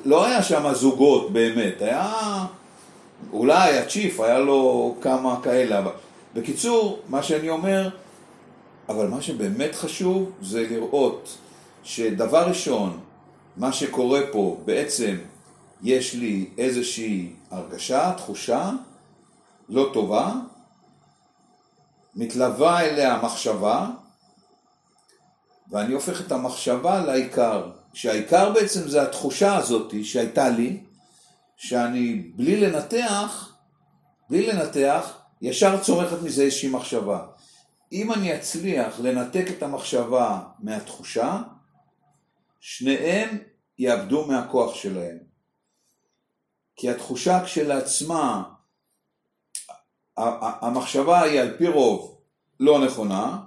לא היה שם זוגות באמת, היה... אולי הצ'יף, היה לו כמה כאלה. בקיצור, מה שאני אומר, אבל מה שבאמת חשוב זה לראות שדבר ראשון, מה שקורה פה, בעצם יש לי איזושהי הרגשה, תחושה לא טובה, מתלווה אליה מחשבה, ואני הופך את המחשבה לעיקר. שהעיקר בעצם זה התחושה הזאת שהייתה לי, שאני בלי לנתח, בלי לנתח, ישר צומחת מזה איזושהי מחשבה. אם אני אצליח לנתק את המחשבה מהתחושה, שניהם יאבדו מהכוח שלהם. כי התחושה כשלעצמה, המחשבה היא על פי רוב לא נכונה,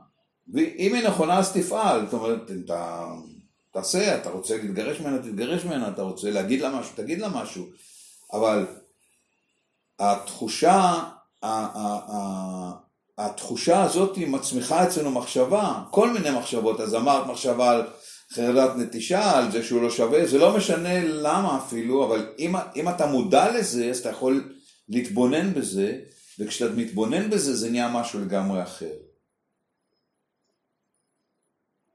ואם היא נכונה אז תפעל, זאת אומרת, אתה תעשה, אתה רוצה להתגרש ממנה, תתגרש ממנה, אתה רוצה להגיד לה משהו, תגיד לה משהו, אבל התחושה, התחושה הזאת מצמיחה אצלנו מחשבה, כל מיני מחשבות, אז אמרת מחשבה על חרדת נטישה, על זה שהוא לא שווה, זה לא משנה למה אפילו, אבל אם, אם אתה מודע לזה, אז אתה יכול להתבונן בזה, וכשאתה מתבונן בזה זה נהיה משהו לגמרי אחר.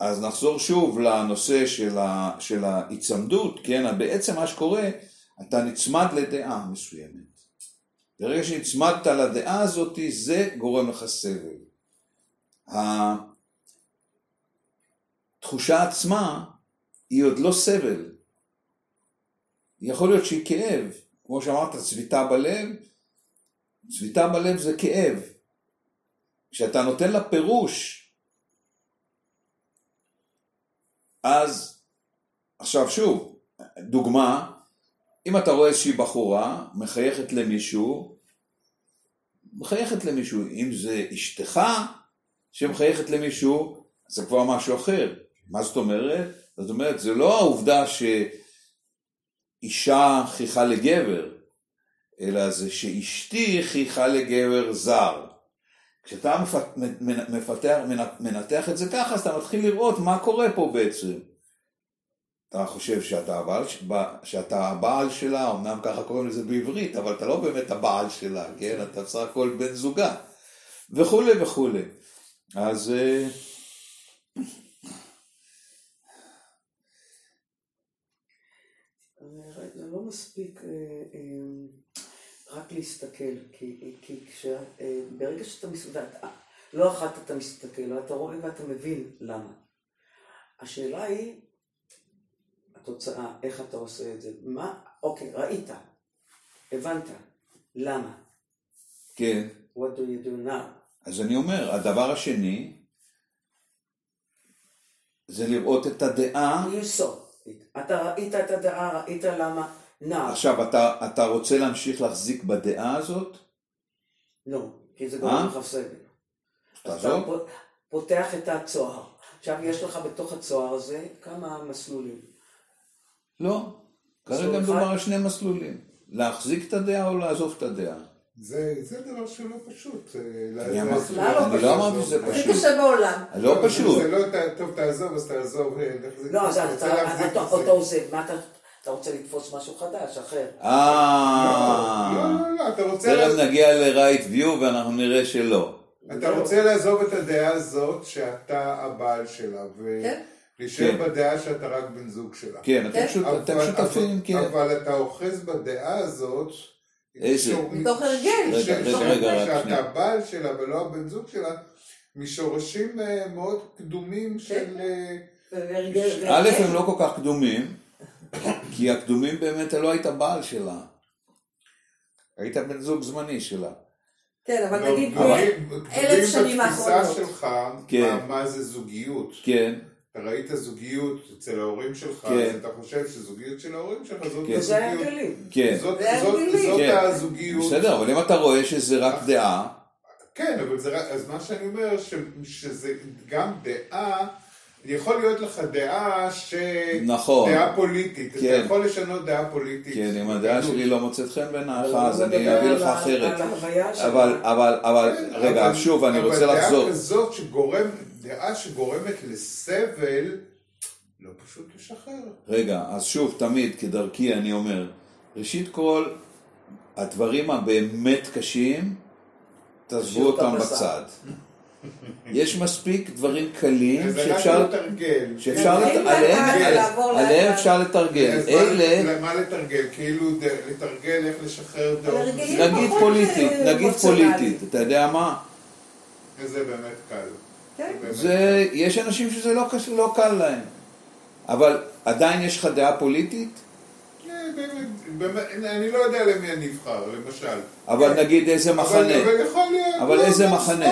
אז נחזור שוב לנושא של, ה, של ההיצמדות, כן? בעצם מה שקורה, אתה נצמד לדעה מסוימת. ברגע שנצמדת לדעה הזאת, זה גורם לך סבל. התחושה עצמה היא עוד לא סבל. יכול להיות שהיא כאב, כמו שאמרת, צביטה בלב, צביטה בלב זה כאב. כשאתה נותן לה פירוש, אז, עכשיו שוב, דוגמה, אם אתה רואה איזושהי בחורה מחייכת למישהו, מחייכת למישהו, אם זה אשתך שמחייכת למישהו, זה כבר משהו אחר. מה זאת אומרת? זאת אומרת, זה לא העובדה שאישה חייכה לגבר, אלא זה שאשתי חייכה לגבר זר. כשאתה מפתח, מנתח את זה ככה, אז אתה מתחיל לראות מה קורה פה בעצם. אתה חושב שאתה הבעל, שאתה הבעל שלה, אמנם ככה קוראים לזה בעברית, אבל אתה לא באמת הבעל שלה, כן? אתה בסך הכל בן זוגה, וכולי וכולי. אז... אה, זה לא מספיק אה, אה, רק להסתכל, כי, כי כש, אה, ברגע שאתה מסתכל, לא אחת אתה מסתכל, אתה רואה ואתה מבין למה. השאלה היא, התוצאה, איך אתה עושה את זה. מה, אוקיי, ראית, הבנת, למה? כן. What do you do now? אז אני אומר, הדבר השני, זה לראות את הדעה. You saw. אתה ראית את הדעה, ראית למה, now. עכשיו, אתה, אתה רוצה להמשיך להחזיק בדעה הזאת? לא, כי זה אה? גורם לך סבל. אז אתה תעזוב. פות- פותח את הצוהר. עכשיו יש לך בתוך הצוהר הזה כמה מסלולים. לא. כרגע מדובר? על שני מסלולים. להחזיק את הדעה או לעזוב את הדעה. זה, זה דבר שלא פשוט. אה, אני אמרתי- אני זה- לא אמרתי שזה זה- הכי פשוט. קשה בעולם. לא פשוט. זה לא, טוב, תעזוב, אז תעזוב. אה. לא, אז. אתה עוזב, מה אתה... אתה רוצה לתפוס משהו חדש, אחר. לא, אה, לא, לא, אתה רוצה... תכף לה- נגיע ל-right view ואנחנו נראה שלא. אתה רוצה לעזוב את הדעה הזאת שאתה הבעל שלה, כן. ולהישאר כן. בדעה שאתה רק בן זוג שלה. כן, אתם כן. שותפים, כן. אבל אתה אוחז בדעה הזאת. איזה? מתוך הרגל. שאתה. הבעל שלה ולא הבן זוג שלה, משורשים אה, מאוד קדומים של... אה, א', הם לא כל כך קדומים, כי הקדומים באמת לא היית בעל שלה. היית בן זוג זמני שלה. כן, אבל לא, נגיד קדומים- אלף קדומים שנים בתפיסה האחרונות. שלך, כן. מה- מה זה זוגיות. כן, אתה ראית זוגיות אצל ההורים שלך, כן. אז אתה חושב שזוגיות של ההורים שלך זאת כן. זה הזוגיות. ההרגלים. כן. זאת- זה זאת- הרגלים. זאת כן. הזוגיות. בסדר, אבל אם אתה רואה שזה רק דעה, כן, אבל זה רק, אז מה שאני אומר, ש, שזה גם דעה, יכול להיות לך דעה ש... נכון. דעה פוליטית. כן. אתה יכול לשנות דעה פוליטית. כן, אם הדעה שלי לא מוצאת חן בעיניך, אבל אז אני אביא לך אחרת. אבל, אבל, אבל, כן, רגע, אבל- שוב, אני רוצה לחזור. אבל דעה כזאת שגורם, דעה שגורמת לסבל, לא פשוט לשחרר. רגע, אז שוב, תמיד, כדרכי, אני אומר, ראשית כל, הדברים הבאמת קשים, תעזבו אותם בצד. יש מספיק דברים קלים זה רק שאפשר, לתרגל. שאפשר, לת- אין עליהם. אפשר לתרגל. אלה, מה- לתרגל? כאילו לתרגל איך לשחרר דעות. הרגלים נגיד פוליטית, אה, נגיד. פוליטית, אתה יודע מה? וזה באמת קל. כן. זה, יש אנשים שזה לא, לא קל להם. אבל עדיין יש לך דעה פוליטית? כן, אני לא יודע למי אני אבחר, למשל. אבל נגיד איזה מחנה. אבל יכול להיות... אבל לא, איזה גם מחנה?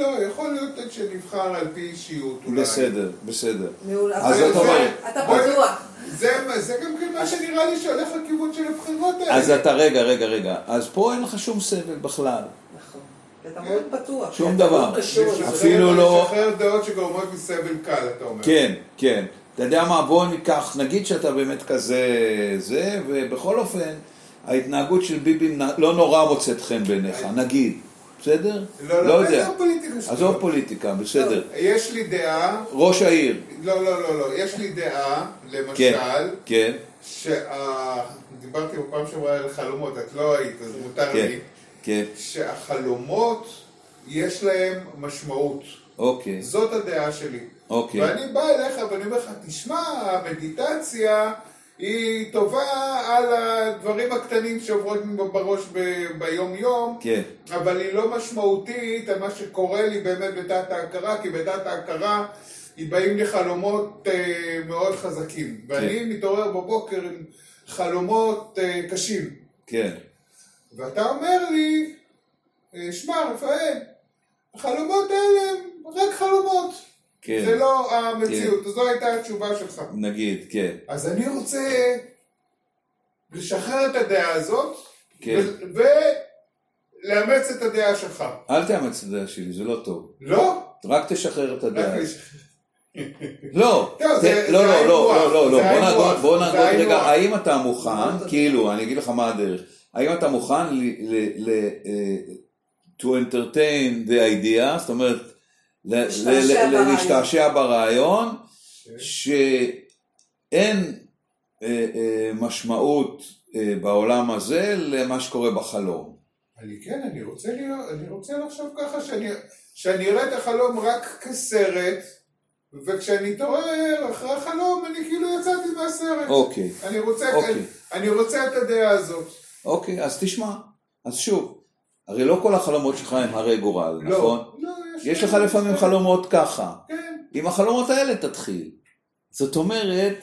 לא, יכול להיות שנבחר על פי אישיות אולי. בסדר, בסדר. מעולה. אז אתה- זאת אומרת- אתה פתוח. זה, זה גם כן מה שנראה לי שהולך לכיוון של הבחירות האלה. אז אתה, רגע, רגע, רגע. אז פה אין לך שום סבל בכלל. נכון. אתה מאוד פתוח. שום דבר. לא. אפילו לא... לשחרר דעות שגורמות מסבל קל, אתה אומר. כן, כן. אתה יודע מה, בוא ניקח, נגיד שאתה באמת כזה זה, ובכל אופן, ההתנהגות של ביבי לא נורא מוצאת חן בעיניך, נגיד. בסדר? לא, לא לא, יודע. עזוב פוליטיקה עזוב שטויות. פוליטיקה, בסדר. יש לי דעה, ראש העיר, לא, לא, לא, לא, יש לי דעה, כן, למשל, כן, שה... דיברתי בפעם שעברה על חלומות, את לא היית, אז מותר כן, לי, כן, שהחלומות יש להם משמעות. אוקיי, זאת הדעה שלי. אוקיי. ואני בא אליך ואני אומר לך, תשמע, המדיטציה היא טובה על הדברים הקטנים שעוברים בראש ב- ביום-יום, כן, אבל היא לא משמעותית על מה שקורה לי באמת בתת ההכרה, כי בתת ההכרה באים לי חלומות אה, מאוד חזקים. ואני מתעורר בבוקר עם חלומות אה, קשים. כן, ואתה אומר לי, אה, שמע, רפאל, החלומות האלה הם רק חלומות. כן. זה לא המציאות, זו הייתה התשובה שלך. נגיד, כן, אז אני רוצה לשחרר את הדעה הזאת, כן. ו- ולאמץ את הדעה שלך. אל תאמץ את הדעה שלי, זה לא טוב. לא? רק תשחרר את הדעה. (laughs) לא, לא, לא, לא, הך, לא, לא, לא, זה בוא נעבוד, בוא נעבוד רגע. האם אתה מוכן, כאילו, אני אגיד לך מה הדרך, האם אתה מוכן ל- ל- ל- אה, to entertain the idea, זאת אומרת, להשתעשע ל- ל- ברעיון. ברעיון, שאין אה, אה, משמעות אה, בעולם הזה למה שקורה בחלום. אני כן, אני רוצה להיות, אני רוצה לחשוב ככה שאני, שאני אראה את החלום רק כסרט, וכשאני אתעורר אחרי החלום, אני כאילו יצאתי מהסרט. אוקיי, אני רוצה, אוקיי. אני, אני רוצה את הדעה הזאת. אוקיי, אז תשמע, אז שוב, הרי לא כל החלומות שלך הם הרי גורל, נכון? לא, לא, יש לך לפעמים חלומות ככה. כן, עם החלומות האלה תתחיל. זאת אומרת,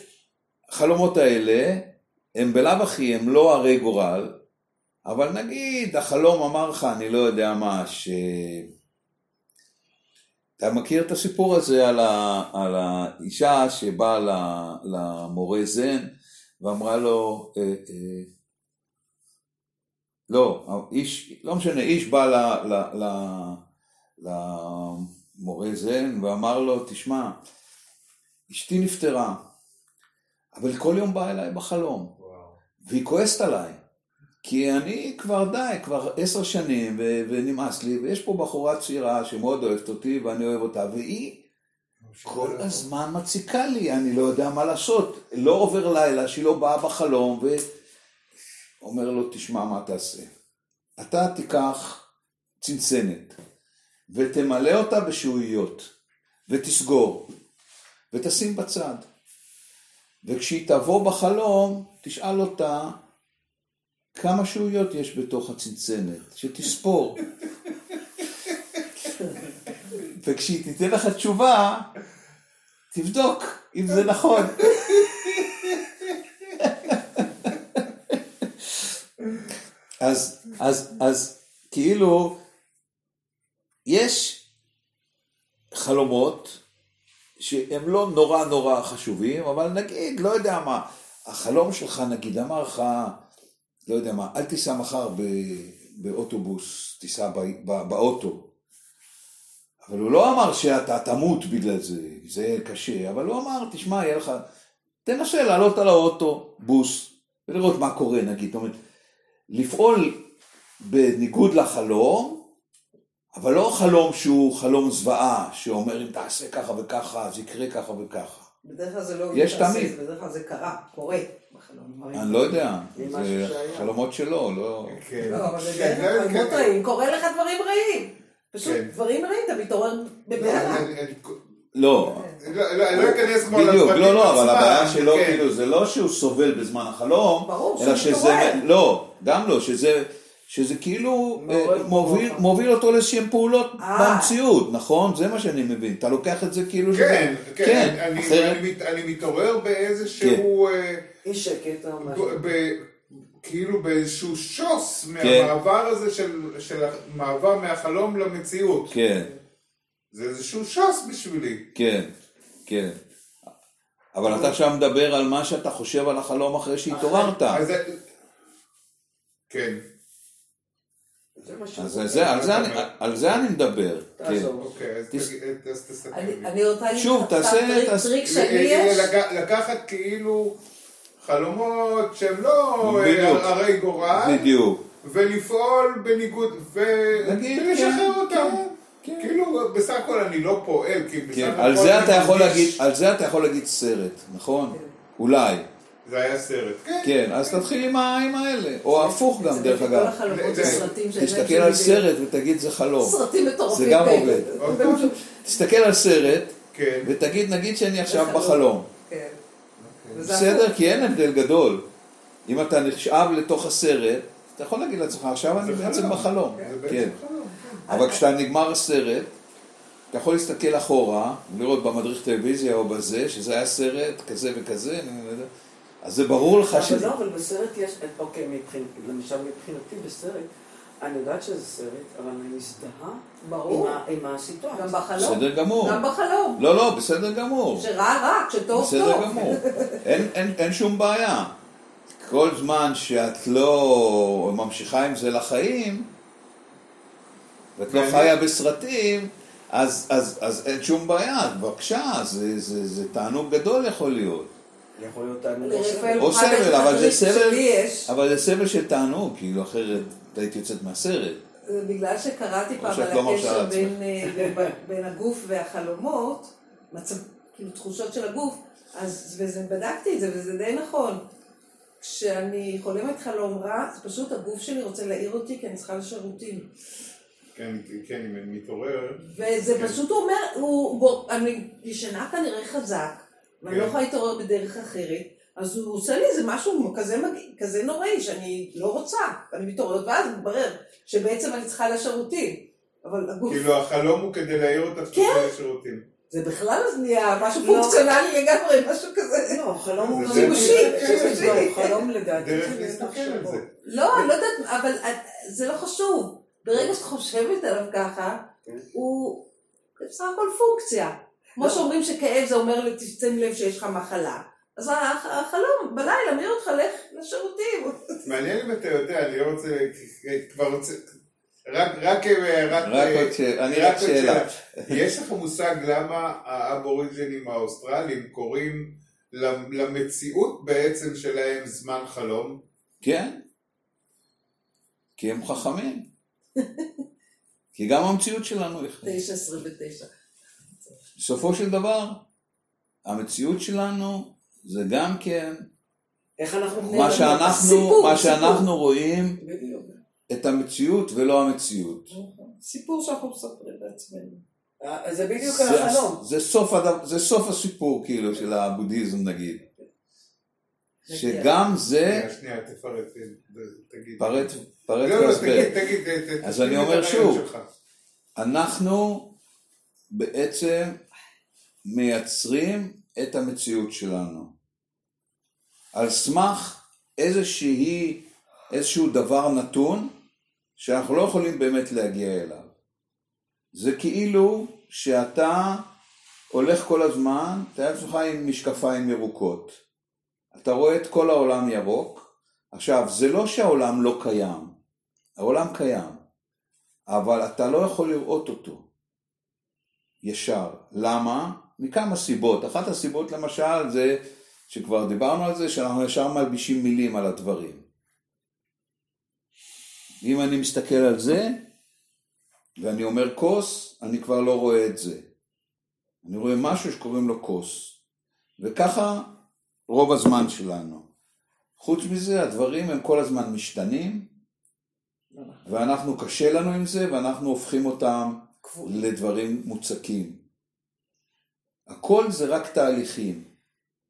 החלומות האלה, הם בלאו הכי, הם לא הרי גורל, אבל נגיד, החלום אמר לך, אני לא יודע מה, ש... אתה מכיר את הסיפור הזה על, ה... על האישה שבאה. למורה זן ואמרה לו, אה, אה, לא, איש, לא משנה, איש בא ל... ל... ל... למורה זן ואמר לו, תשמע, אשתי נפטרה, אבל כל יום באה אליי בחלום, והיא כועסת עליי, כי אני כבר די, כבר עשר שנים, ו- ונמאס לי, ויש פה בחורה צעירה שמאוד אוהבת אותי ואני אוהב אותה, והיא כל הזמן מציקה לי, אני לא יודע מה לעשות, לא עובר לילה שהיא לא באה בחלום, ואומר לו, תשמע, מה תעשה? אתה תיקח צנצנת, ותמלא אותה בשעועיות, ותסגור, ותשים בצד. וכשהיא תבוא בחלום, תשאל אותה כמה שעועיות יש בתוך הצנצנת, שתספור. וכשהיא תיתן לך תשובה, תבדוק אם זה נכון. אז, אז, אז כאילו, יש חלומות שהם לא נורא נורא חשובים, אבל נגיד, לא יודע מה, החלום שלך נגיד אמר לך, לא יודע מה, אל תיסע מחר ב, באוטובוס, תיסע באוטו. אבל הוא לא אמר שאתה תמות בגלל זה, זה קשה, אבל הוא אמר, תשמע, יהיה לך, תנסה לעלות על האוטו, בוס, ולראות מה קורה נגיד. זאת אומרת, לפעול בניגוד לחלום, אבל לא חלום שהוא חלום זוועה, שאומר אם תעשה ככה וככה, אז יקרה ככה וככה. בדרך כלל זה לא יש מתעסק, תמיד. בדרך כלל זה קרה, קורה בחלום. אני לא יודע, זה. חלומות שלו, לא... כן. לא, אבל זה כן, דרך כן, חלומות כן. רעים, קורה לך דברים רעים. פשוט כן. דברים רעים, אתה מתעורר לא, אני- לא, לא, לא, אני לא אכנס כבר בדיוק, לפרטים לא, לא, אבל הבעיה שלו, כן. כאילו, זה לא שהוא סובל בזמן החלום, אלא שזה. לא, גם לא, שזה, שזה כאילו אה, מוביל. מוביל אותו לאיזשהם פעולות אה. במציאות, נכון? זה מה שאני מבין. אתה לוקח את זה כאילו כן, שזה... כן, אני- אחרת... אני מת- אני מתעורר באיזשהו... אה, אי שקט או משהו. כאילו באיזשהו שוס כן. מהמעבר הזה של, של המעבר מהחלום למציאות. כן, זה איזשהו ש"ס בשבילי. כן, כן. אבל אתה עכשיו מדבר על מה שאתה חושב על החלום אחרי שהתעוררת. כן. אז על זה אני- על זה אני מדבר. כן. אוקיי, אז תס- תגיד- אז תסתכל אני רוצה להגיד שוב, תעשה- טריק- שלי יש. לק- לקחת כאילו חלומות שהם לא אה, בדיוק. הרי גורל, בדיוק. ולפעול בניגוד, ו- נגיד, ולשחרר כן, אותם. כן. כאילו, בסך הכל אני לא פועל, כי בסך כן, הכל על זה אני אתה יכול מרגיש- להגיד, על זה אתה יכול להגיד סרט, נכון? אולי. זה היה סרט, כן. כן, אז תתחיל עם האלה. או הפוך גם, דרך אגב. תסתכל על. סרט ותגיד זה חלום. סרטים מטורפים. זה גם כאלה. עובד. תסתכל על סרט כן. ותגיד, נגיד שאני עכשיו חלום. בחלום. כן. וזה בסדר? כי אין הבדל גדול. אם אתה נשאב לתוך הסרט, אתה יכול להגיד לעצמך, עכשיו אני בעצם חלום. בחלום. זה בעצם כן. אבל כשאתה נגמר הסרט, אתה יכול להסתכל אחורה, לראות במדריך טלוויזיה או בזה, שזה היה סרט כזה וכזה. אז זה ברור לך אבל שזה... לא, אבל בסרט יש, אוקיי, למשל מבחינתי בסרט, אני יודעת שזה סרט, אבל אני מזדהה ברור. עם הסיטואציה. גם בחלום. בסדר גמור. גם בחלום. לא, לא, בסדר גמור. שרע רע, כשטוב בסדר טוב. גמור. אין, אין, אין שום בעיה. כל זמן שאת לא ממשיכה עם זה לחיים, ואת לא? חיה בסרטים, אז, אז, אז אין שום בעיה, בבקשה, זה, זה, זה תענוג גדול יכול להיות. יכול להיות לרפאל או סבל, אבל זה סבל. אבל זה סבל של תענוג, כאילו אחרת היית יוצאת מהסרט. זה בגלל שקראתי פעם על לא הקשר. בין, אה, בין- בין הגוף והחלומות, מצב, כאילו תחושות של הגוף, אז וזה, בדקתי את זה וזה די נכון. כשאני חולמת חלום רע, זה פשוט הגוף שלי רוצה להעיר אותי כי אני צריכה לשירותים. כן, כן, אם אני מתעורר. וזה כן. פשוט אומר, הוא, בוא, אני ישנה כנראה חזק, ואני לא כן. יכולה להתעורר בדרך אחרת, אז הוא עושה לי איזה משהו כזה. כזה נוראי, שאני לא רוצה, אני מתעוררת, ואז מתברר שבעצם אני צריכה לשירותים, אבל הגוף... כאילו החלום הוא כדי להעיר אותך כן. לשירותים. זה בכלל נהיה משהו לא. פונקציונלי לגמרי, משהו כזה. לא, חלום הוא שימושי. לא, חלום לדעתי. דרך להסתכל על. זה. לא, אני לא יודעת, אבל את- זה לא חשוב. ברגע שאת חושבת עליו ככה. הוא בסך הכל פונקציה. כמו לא. שאומרים שכאב זה אומר לי, תשים לב שיש לך מחלה. אז הח- החלום, בלילה, מעיר אותך, לך לשירותים. מעניין אם אתה יודע, אני לא רוצה, כבר רוצה, רק, רק, רק, רק עוד שאלה, אני רק שאלה. יש לך מושג למה האבוריג'נים האוסטרליים קוראים למציאות בעצם שלהם זמן חלום? כן? כי הם חכמים. (laughs) כי גם המציאות שלנו היא חכמה. תשע עשרה ותשע. בסופו של דבר, המציאות שלנו זה גם כן איך אנחנו מה שאנחנו, סיפור, מה סיפור. שאנחנו רואים בדיוק. את המציאות ולא המציאות. סיפור שאנחנו מספרים לעצמנו. אה, זה בדיוק החלום. זה סוף זה סוף הסיפור כאילו של הבודהיזם נגיד. שגם זה, שנייה, תפרט, תגיד. פרט פרט לא, לא, והסבר. תגיד, תגיד, ת- ת- אז אני אומר שוב. אנחנו בעצם מייצרים את המציאות שלנו. על סמך איזושהי, איזשהו דבר נתון שאנחנו לא יכולים באמת להגיע אליו. זה כאילו שאתה הולך כל הזמן, תאר לעצמך עם משקפיים ירוקות. אתה רואה את כל העולם ירוק. עכשיו, זה לא שהעולם לא קיים, העולם קיים, אבל אתה לא יכול לראות אותו ישר. למה? מכמה סיבות. אחת הסיבות למשל זה, שכבר דיברנו על זה, שאנחנו ישר מלבישים מילים על הדברים. אם אני מסתכל על זה, ואני אומר כוס, אני כבר לא רואה את זה. אני רואה משהו שקוראים לו כוס. וככה רוב הזמן שלנו. חוץ מזה, הדברים הם כל הזמן משתנים, ואנחנו קשה לנו עם זה, ואנחנו הופכים אותם לדברים מוצקים. הכל זה רק תהליכים.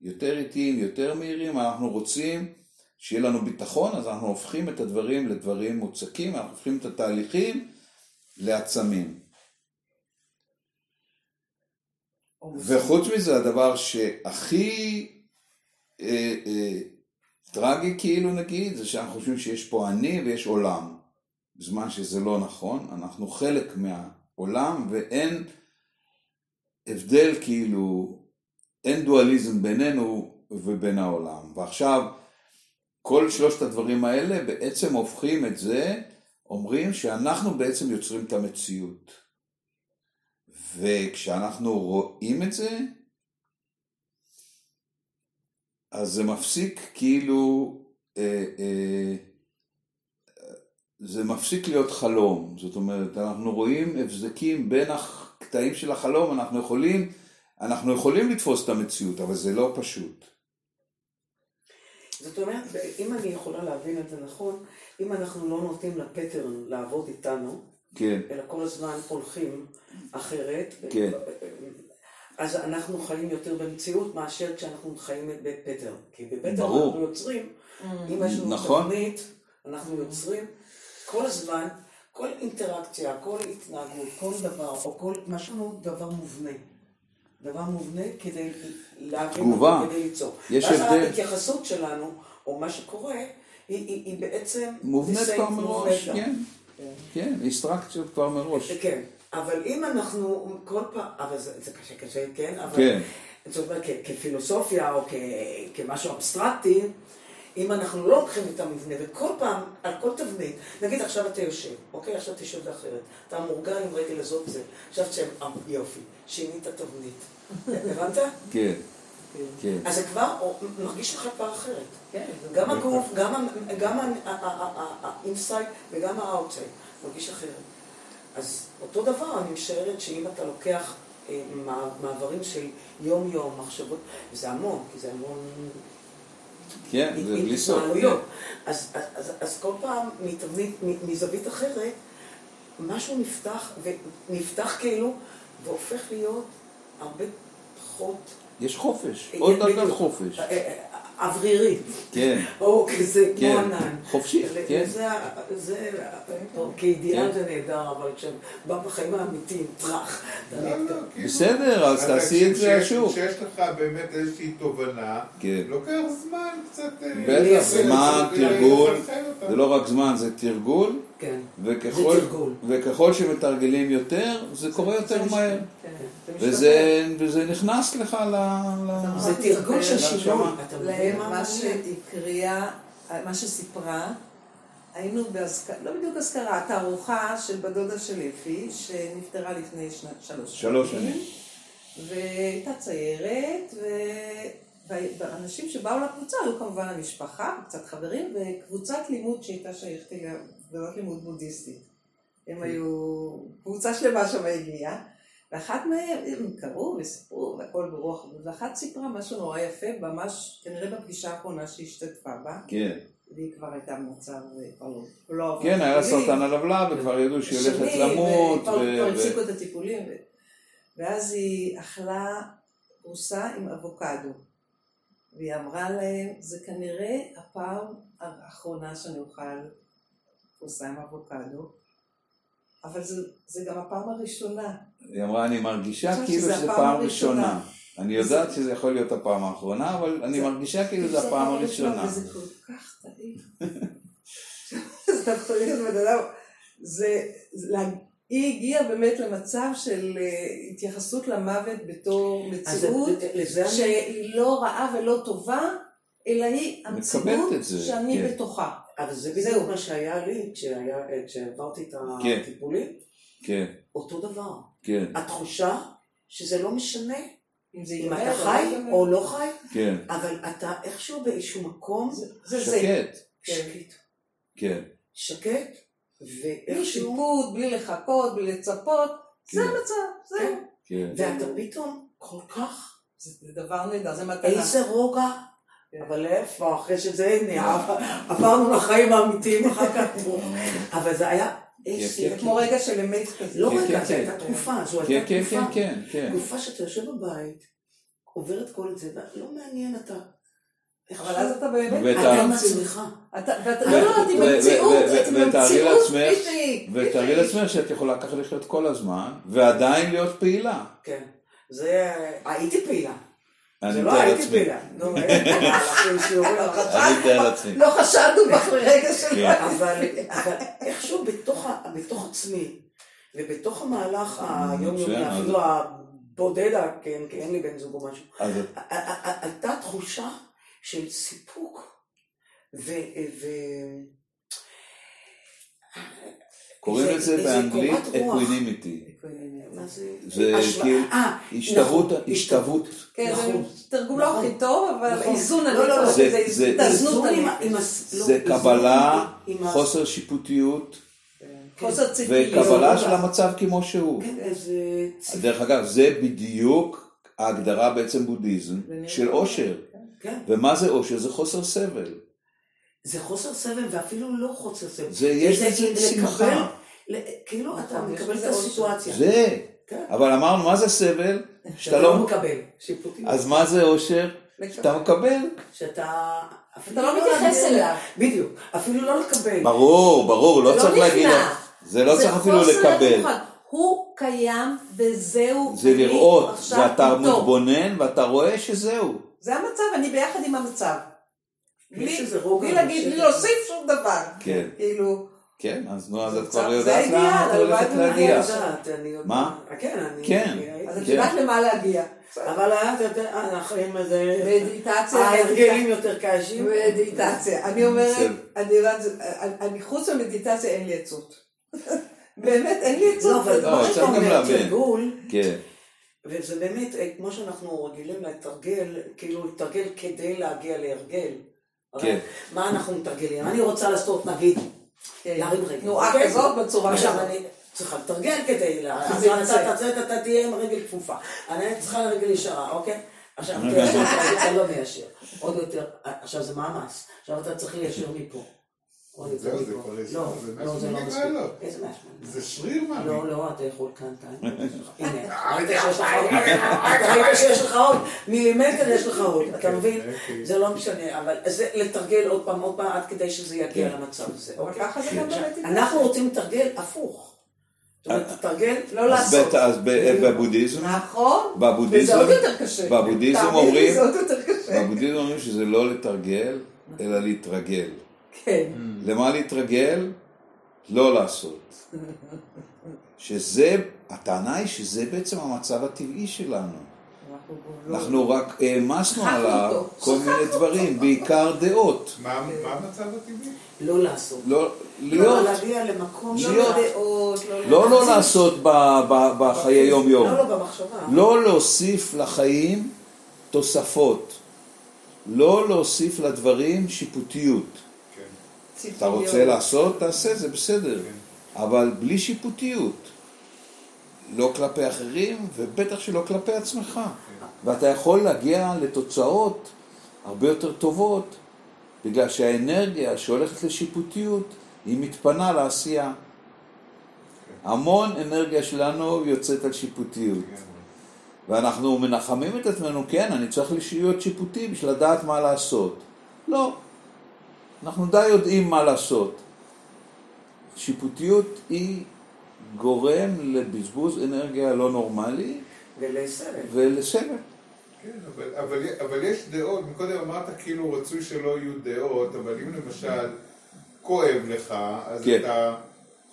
יותר איטיים, יותר מהירים, אנחנו רוצים שיהיה לנו ביטחון, אז אנחנו הופכים את הדברים לדברים מוצקים, אנחנו הופכים את התהליכים לעצמים. וחוץ מזה, הדבר שהכי אה, אה, טרגי כאילו נגיד, זה שאנחנו חושבים שיש פה אני ויש עולם. בזמן שזה לא נכון, אנחנו חלק מהעולם ואין הבדל כאילו, אין דואליזם בינינו ובין העולם. ועכשיו, כל שלושת הדברים האלה בעצם הופכים את זה, אומרים שאנחנו בעצם יוצרים את המציאות. וכשאנחנו רואים את זה, אז זה מפסיק כאילו, אה, אה, זה מפסיק להיות חלום. זאת אומרת, אנחנו רואים הבזקים בין הקטעים של החלום, אנחנו יכולים, אנחנו יכולים לתפוס את המציאות, אבל זה לא פשוט. זאת אומרת, אם אני יכולה להבין את זה נכון, אם אנחנו לא נותנים לפטרן לעבוד איתנו, כן, אלא כל הזמן הולכים אחרת, כן. אז אנחנו חיים יותר במציאות מאשר כשאנחנו חיים בפטרן. כי בפטרן ברור. אנחנו יוצרים, אם יש לנו נכון. תבנית, אנחנו יוצרים כל הזמן, כל אינטראקציה, כל התנהגות, כל דבר, או כל, מה שלנו דבר מובנה. דבר מובנה כדי להבין, תגובה. אותו, כדי ליצור. יש ואז הבדל. ההתייחסות שלנו, או מה שקורה, היא, היא, היא בעצם... מובנית ניסיון כבר מובנית מראש, גם. כן, כן, אינסטרקציות כבר מראש. כן, אבל אם אנחנו כל פעם, אבל זה, זה קשה קשה, כן? אבל, כן. זאת אומרת, כ- כפילוסופיה או כ, כמשהו אבסטרקטי, אם אנחנו לא לוקחים את המבנה, וכל פעם, על כל תבנית, נגיד עכשיו אתה יושב, אוקיי? עכשיו תשב לאחרת, אתה מורגל עם רגל הזאת זה, עכשיו תשב, אה, יופי, שינית תבנית. (laughs) הבנת? כן, כן. אז זה כבר מרגיש לך כבר אחרת. כן, גם הגוף, גם ה inside וגם ה outside מרגיש אחרת. אז אותו דבר, אני משערת שאם אתה לוקח אה, מע- מעברים של יום-יום, מחשבות, וזה המון, כי זה המון כן, זה בלי סוף. התנהלויות. אז, אז, אז, אז כל פעם מתבנית, מזווית אחרת, משהו נפתח, ונפתח כאילו, והופך להיות הרבה פחות... יש חופש, עוד דרגת. חופש. אה, אה, אוורירי. כן, (laughs) או כזה כן. כמו ענן. חופשי, כן. זה, זה, כאידיאל זה נהדר, אבל כשבא בחיים האמיתיים, טראח. לא. לא, כאילו, בסדר, אז אתה- תעשי את זה שוב. כשיש לך באמת איזושהי תובנה, כן. לוקח זמן קצת... אה, בטח, זמן, תרגול. זה לא רק זמן, זה תרגול, כן. וככל, זה תרגול. וככל שמתרגלים יותר, זה קורה יותר מהר. כן, וזה, וזה נכנס לך ל... ל... זה תרגול של. שינוי. להם, מעניין? שהקריאה, מה שסיפרה, היינו באזכרה, לא בדיוק אזכרה, תערוכה של בת דודה של אפי, שנפטרה לפני שלוש שלוש שנים. והייתה ציירת, ו... והאנשים שבאו לקבוצה היו כמובן המשפחה, קצת חברים, וקבוצת לימוד שהייתה שייכת אליה, קבוצת לימוד בודהיסטית. הם היו, קבוצה שלמה שם הגיעה, ואחת מהם, הם קראו וסיפרו, והכל ברוח, ואחת סיפרה משהו נורא יפה, ממש, כנראה בפגישה האחרונה שהיא השתתפה בה, כן, והיא כבר הייתה במצב, כבר לא, לא עברה כן, היה. סרטן הלבלב, וכבר ידעו שהיא הולכת למות. כבר הפסיקו את הטיפולים. ואז היא אכלה פרוסה עם אבוקדו. והיא אמרה להם, זה כנראה הפעם האחרונה שאני אוכל פרוסה עם אבוקדו, אבל זה, זה גם הפעם הראשונה. היא אמרה, אני מרגישה כאילו שזה פעם הראשונה. ראשונה. אני יודעת שזה יכול להיות הפעם האחרונה, אבל אני זה- מרגישה כאילו זה הפעם הראשונה. וזה כל כך טעים. אז אתה תגיד לבן אדם, זה, זה, היא הגיעה באמת למצב של אה, התייחסות למוות בתור מציאות. שהיא לא רעה ולא טובה, אלא היא המציאות שאני כן. בתוכה. אבל זה. בדיוק מה שהיה לי כשהיה- כשעברתי את כן. הטיפולים. כן, אותו דבר. כן, התחושה שזה לא משנה אם זה אם ייגמר אתה חי ייגמר. או לא חי, כן. אבל אתה איכשהו באיזשהו מקום זה זה. שקט, שקט. כן. שקט, בלי ואיכשהו... שיפוט, בלי לחכות, בלי לצפות, זה כן. המצב, זהו. כן. כן. ואתה פתאום כל כך... זה דבר נהדר, זה מתנה. איזה רוגע. אבל איפה, אחרי שזה נהיה, עברנו לחיים האמיתיים אחר כך. אבל זה היה... זה כמו רגע של אמת כזה. לא רגע, זו. הייתה תקופה, זו הייתה תקופה. כן, כן, כן. תקופה שאתה יושב בבית, עובר את כל זה, ולא מעניין אתה. אבל אז אתה באמת... ואת אתה ה- עם עצמך. אתה, ואתה ו- לא יודעת אם ו- המציאות, אם ותארי המציאות לעצמך- כפי שהיא. ותארי לעצמך שאת יכולה ככה לחיות כל הזמן, ועדיין להיות פעילה. כן. זה... הייתי פעילה. אני זה לא מתאר הייתי לעצמי. פעילה. נו. (laughs) אני מתאר לעצמי. לא חשדנו בך לרגע שלא. כן. אבל איכשהו בתוך עצמי, ובתוך המהלך היומיומי, מצוין, אפילו בודדה, כן, כי אין לי בן זוג או משהו. הייתה תחושה של סיפוק. ו... ו- קוראים זה- לזה זה באנגלית. Equanimity. מה זה? כאילו אה, השתוות, נכון. כן, זה נכון. תרגום לא הכי טוב, אבל נכון. איזון אני לא, לא, לא. קוראת זה- לזה, איזון לא, זה קבלה, חוסר שיפוטיות, חוסר ציפיות. וקבלה של המצב כמו שהוא. כן. ציפ- דרך אגב, זה בדיוק ההגדרה בעצם בודהיזם של עושר. כן. ומה זה עושר? זה חוסר סבל. זה חוסר סבל ואפילו לא חוסר סבל. זה- יש זה לזה שמחה. כאילו אתה נכון, יש מקבל את אושר. הסיטואציה. זה. כן. אבל אמרנו, מה זה סבל? שאתה לא... לא מקבל. שיפוטי. אז מה זה עושר? שאתה מקבל. שאתה... אתה לא מתייחס אליו. בדיוק. אפילו לא לקבל. ברור, ברור, לא צריך לא להגיד... זה לא צריך אפילו חוסר לקבל. מוכן. הוא קיים וזהו. זה לראות, זה אתה איתו. מתבונן ואתה רואה שזהו. זה המצב, אני ביחד עם המצב. בלי בלי להגיד, בלי. להוסיף שום דבר. כן. כאילו, כן, אז נו, אז את כבר זה יודעת לאן את הולכת להגיע. היה. מה? כן, אני... כן. אז את כן. יודעת למה להגיע. אבל את יודעת, החיים הזה... מדיטציה, ההרגלים יותר קשים. מדיטציה. אני אומרת. אני יודעת, אני- חוץ ממדיטציה אין לי עצות. (laughs) באמת, אין לי עצות. לא, אבל כמו צריך שאתה גם אומר, להבין. תרגול, כן. וזה באמת, אה, כמו שאנחנו רגילים לתרגל, כאילו לתרגל כדי להגיע להרגל. כן. מה אנחנו מתרגלים? אני רוצה לעשות, נגיד, כן. להרים רגל. תנועה אוקיי? כזאת בצורה עכשיו כזאת. אני צריכה לתרגל כדי, לה- אז אתה תהיה עם רגל כפופה. אני צריכה רגל ישרה, אוקיי? עכשיו. אתה לא מיישר. עוד יותר, עכשיו זה מאמץ. עכשיו אתה צריך ליישר מפה. זהו, זה. כבר לא, זה לא, לא 180 מספיק. מעלות. איזה 180? זה שריר מאמין. לא, לא, אתה יכול כאן, כאן. (laughs) הנה, ראית (laughs) שיש לך עוד, מילימטר יש לך עוד, אתה מבין? אוקיי. זה לא משנה, אבל זה לתרגל עוד פעם, עוד פעם, עד כדי שזה יגיע למצב הזה. אוקיי? אנחנו רוצים לתרגל הפוך. אומרת, תרגל, לא לעשות. אז ב- בבודהיזם, נכון. וזה עוד יותר קשה. בבודהיזם אומרים- זה עוד יותר קשה. בבודהיזם אומרים שזה לא לתרגל, אלא להתרגל. כן. למה להתרגל? לא לעשות. שזה, הטענה היא שזה בעצם המצב הטבעי שלנו. אנחנו רק העמסנו עליו. כל מיני דברים, בעיקר דעות. מה המצב הטבעי? לא לעשות. לא, לא להיות, להגיע למקום להיות. של... דעות, לא... לא לא לעשות בחיי יום יום. לא, לא, במחשבה. לא להוסיף לחיים תוספות. לא להוסיף לדברים שיפוטיות. אתה רוצה לעשות, תעשה, זה בסדר. אבל בלי שיפוטיות. לא כלפי אחרים, ובטח שלא כלפי עצמך. ואתה יכול להגיע לתוצאות הרבה יותר טובות, בגלל שהאנרגיה שהולכת לשיפוטיות, היא מתפנה לעשייה. המון אנרגיה שלנו יוצאת על שיפוטיות. ואנחנו מנחמים את עצמנו, כן, אני צריך להיות שיפוטי בשביל לדעת מה לעשות. לא. אנחנו די יודעים מה לעשות. שיפוטיות היא גורם לבזבוז אנרגיה לא נורמלי ולסרט. ולסבל. כן, אבל, אבל, אבל יש דעות, מקודם אמרת כאילו רצוי שלא יהיו דעות, אבל אם למשל כואב לך, אז כן. אתה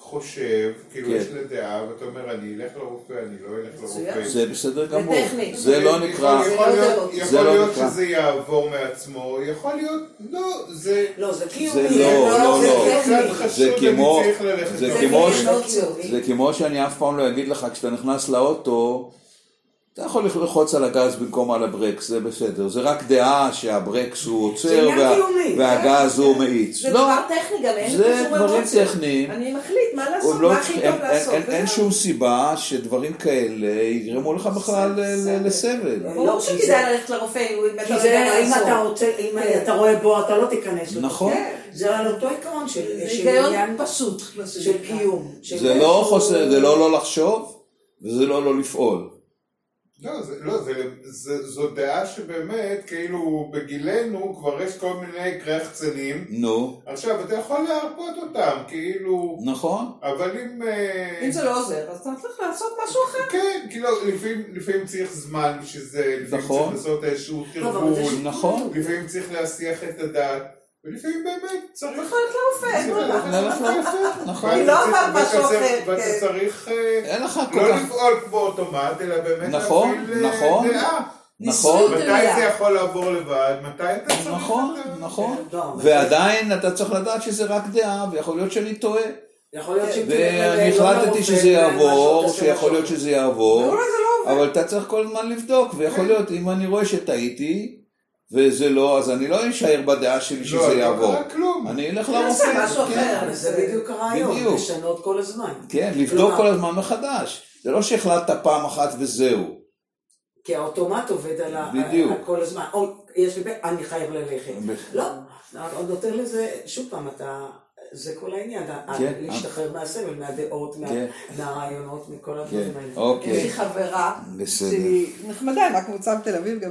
חושב, כאילו כן. יש לה דעה, ואתה אומר אני אלך לרופא, אני לא אלך. לרופא. זה בסדר גמור. טכני. זה לא נקרא... יכול, יכול זה לא להיות, לא להיות נקרא. שזה יעבור מעצמו, יכול להיות, לא, זה... לא, זה כאילו... זה לא, לא, זה לא. חשוד, זה כמו-. זה כמו שאני אף פעם לא אגיד לך, כשאתה נכנס לאוטו, אתה יכול ללחוץ על הגז במקום על הברקס, זה בסדר. זה רק דעה שהברקס הוא עוצר וה-. והגז הוא מאיץ. זה לא, דבר טכני גם, אין זה דברים אמוציות. טכניים. אני מחליט מה לעשות, לא- מה הכי אין- טוב אין- לעשות. אין- אין. שום סיבה שדברים כאלה יגרמו לך בכלל ל- ל- בסדר. לסבל. ברור לא, שכדאי זה- ללכת לרופא אם אתה לא זה, יודע אם אתה. רוצה, אם כן. אתה רואה בו, אתה לא תיכנס לתוכו. נכון. כן. זה על אותו עיקרון של עניין פשוט. של. קיום. זה לא חוסר, זה לא לא לחשוב, וזה לא לא לפעול. לא, זה, לא זה, זה, זו דעה שבאמת, כאילו, בגילנו כבר יש כל מיני קרחצנים. נו, עכשיו, אתה יכול להרפות אותם, כאילו, נכון. אבל אם... אה, אם זה לא עוזר, אז אתה צריך לעשות משהו אחר. כן, כאילו, לפעמים, לפעמים צריך זמן בשביל זה, לפעמים נכון. צריך לעשות איזשהו זה תרגול, נכון. לפעמים צריך להסיח את הדעת. ולפעמים באמת צריך... צריך ללכת לרופא, אין ברירה. ללכת לרופא, נכון. היא לא אמרת משהו אחר, ואתה כן. צריך אה, לא. לפעול כמו אוטומט, אלא באמת נכון, להפעיל אה, נכון. דעה. נכון, מתי זה יכול לעבור לבד, מתי אתה צריך... נכון, נכון. לא, ועדיין אתה צריך לדעת שזה רק דעה, ויכול להיות שאני טועה. ואני לא החלטתי לרופא, שזה יעבור, שיכול להיות. שזה יעבור, לא. אבל אתה צריך כל הזמן לבדוק, ויכול להיות, אם אני רואה שטעיתי, וזה לא, אז אני לא אשאר בדעה שלי לא, שזה לא יעבור. קרה כלום. אני אלך לרופא. משהו כן. אחר. אבל זה בדיוק הרעיון. לשנות כל הזמן. כן, לבדוק כל הזמן מחדש. זה לא שהחלטת פעם אחת וזהו. כי האוטומט עובד על ה- בדיוק. על כל הזמן. או, יש לי, ב- אני חייב ללכת. לא, עוד נותן לזה, שוב פעם, אתה, זה כל העניין, כן. להשתחרר מהסבל, מהדעות, מה- כן. מהרעיונות, מכל כן, הדברים האלה. יש אוקיי. לי חברה בסדר. שהיא נחמדה, מהקבוצה בתל אביב,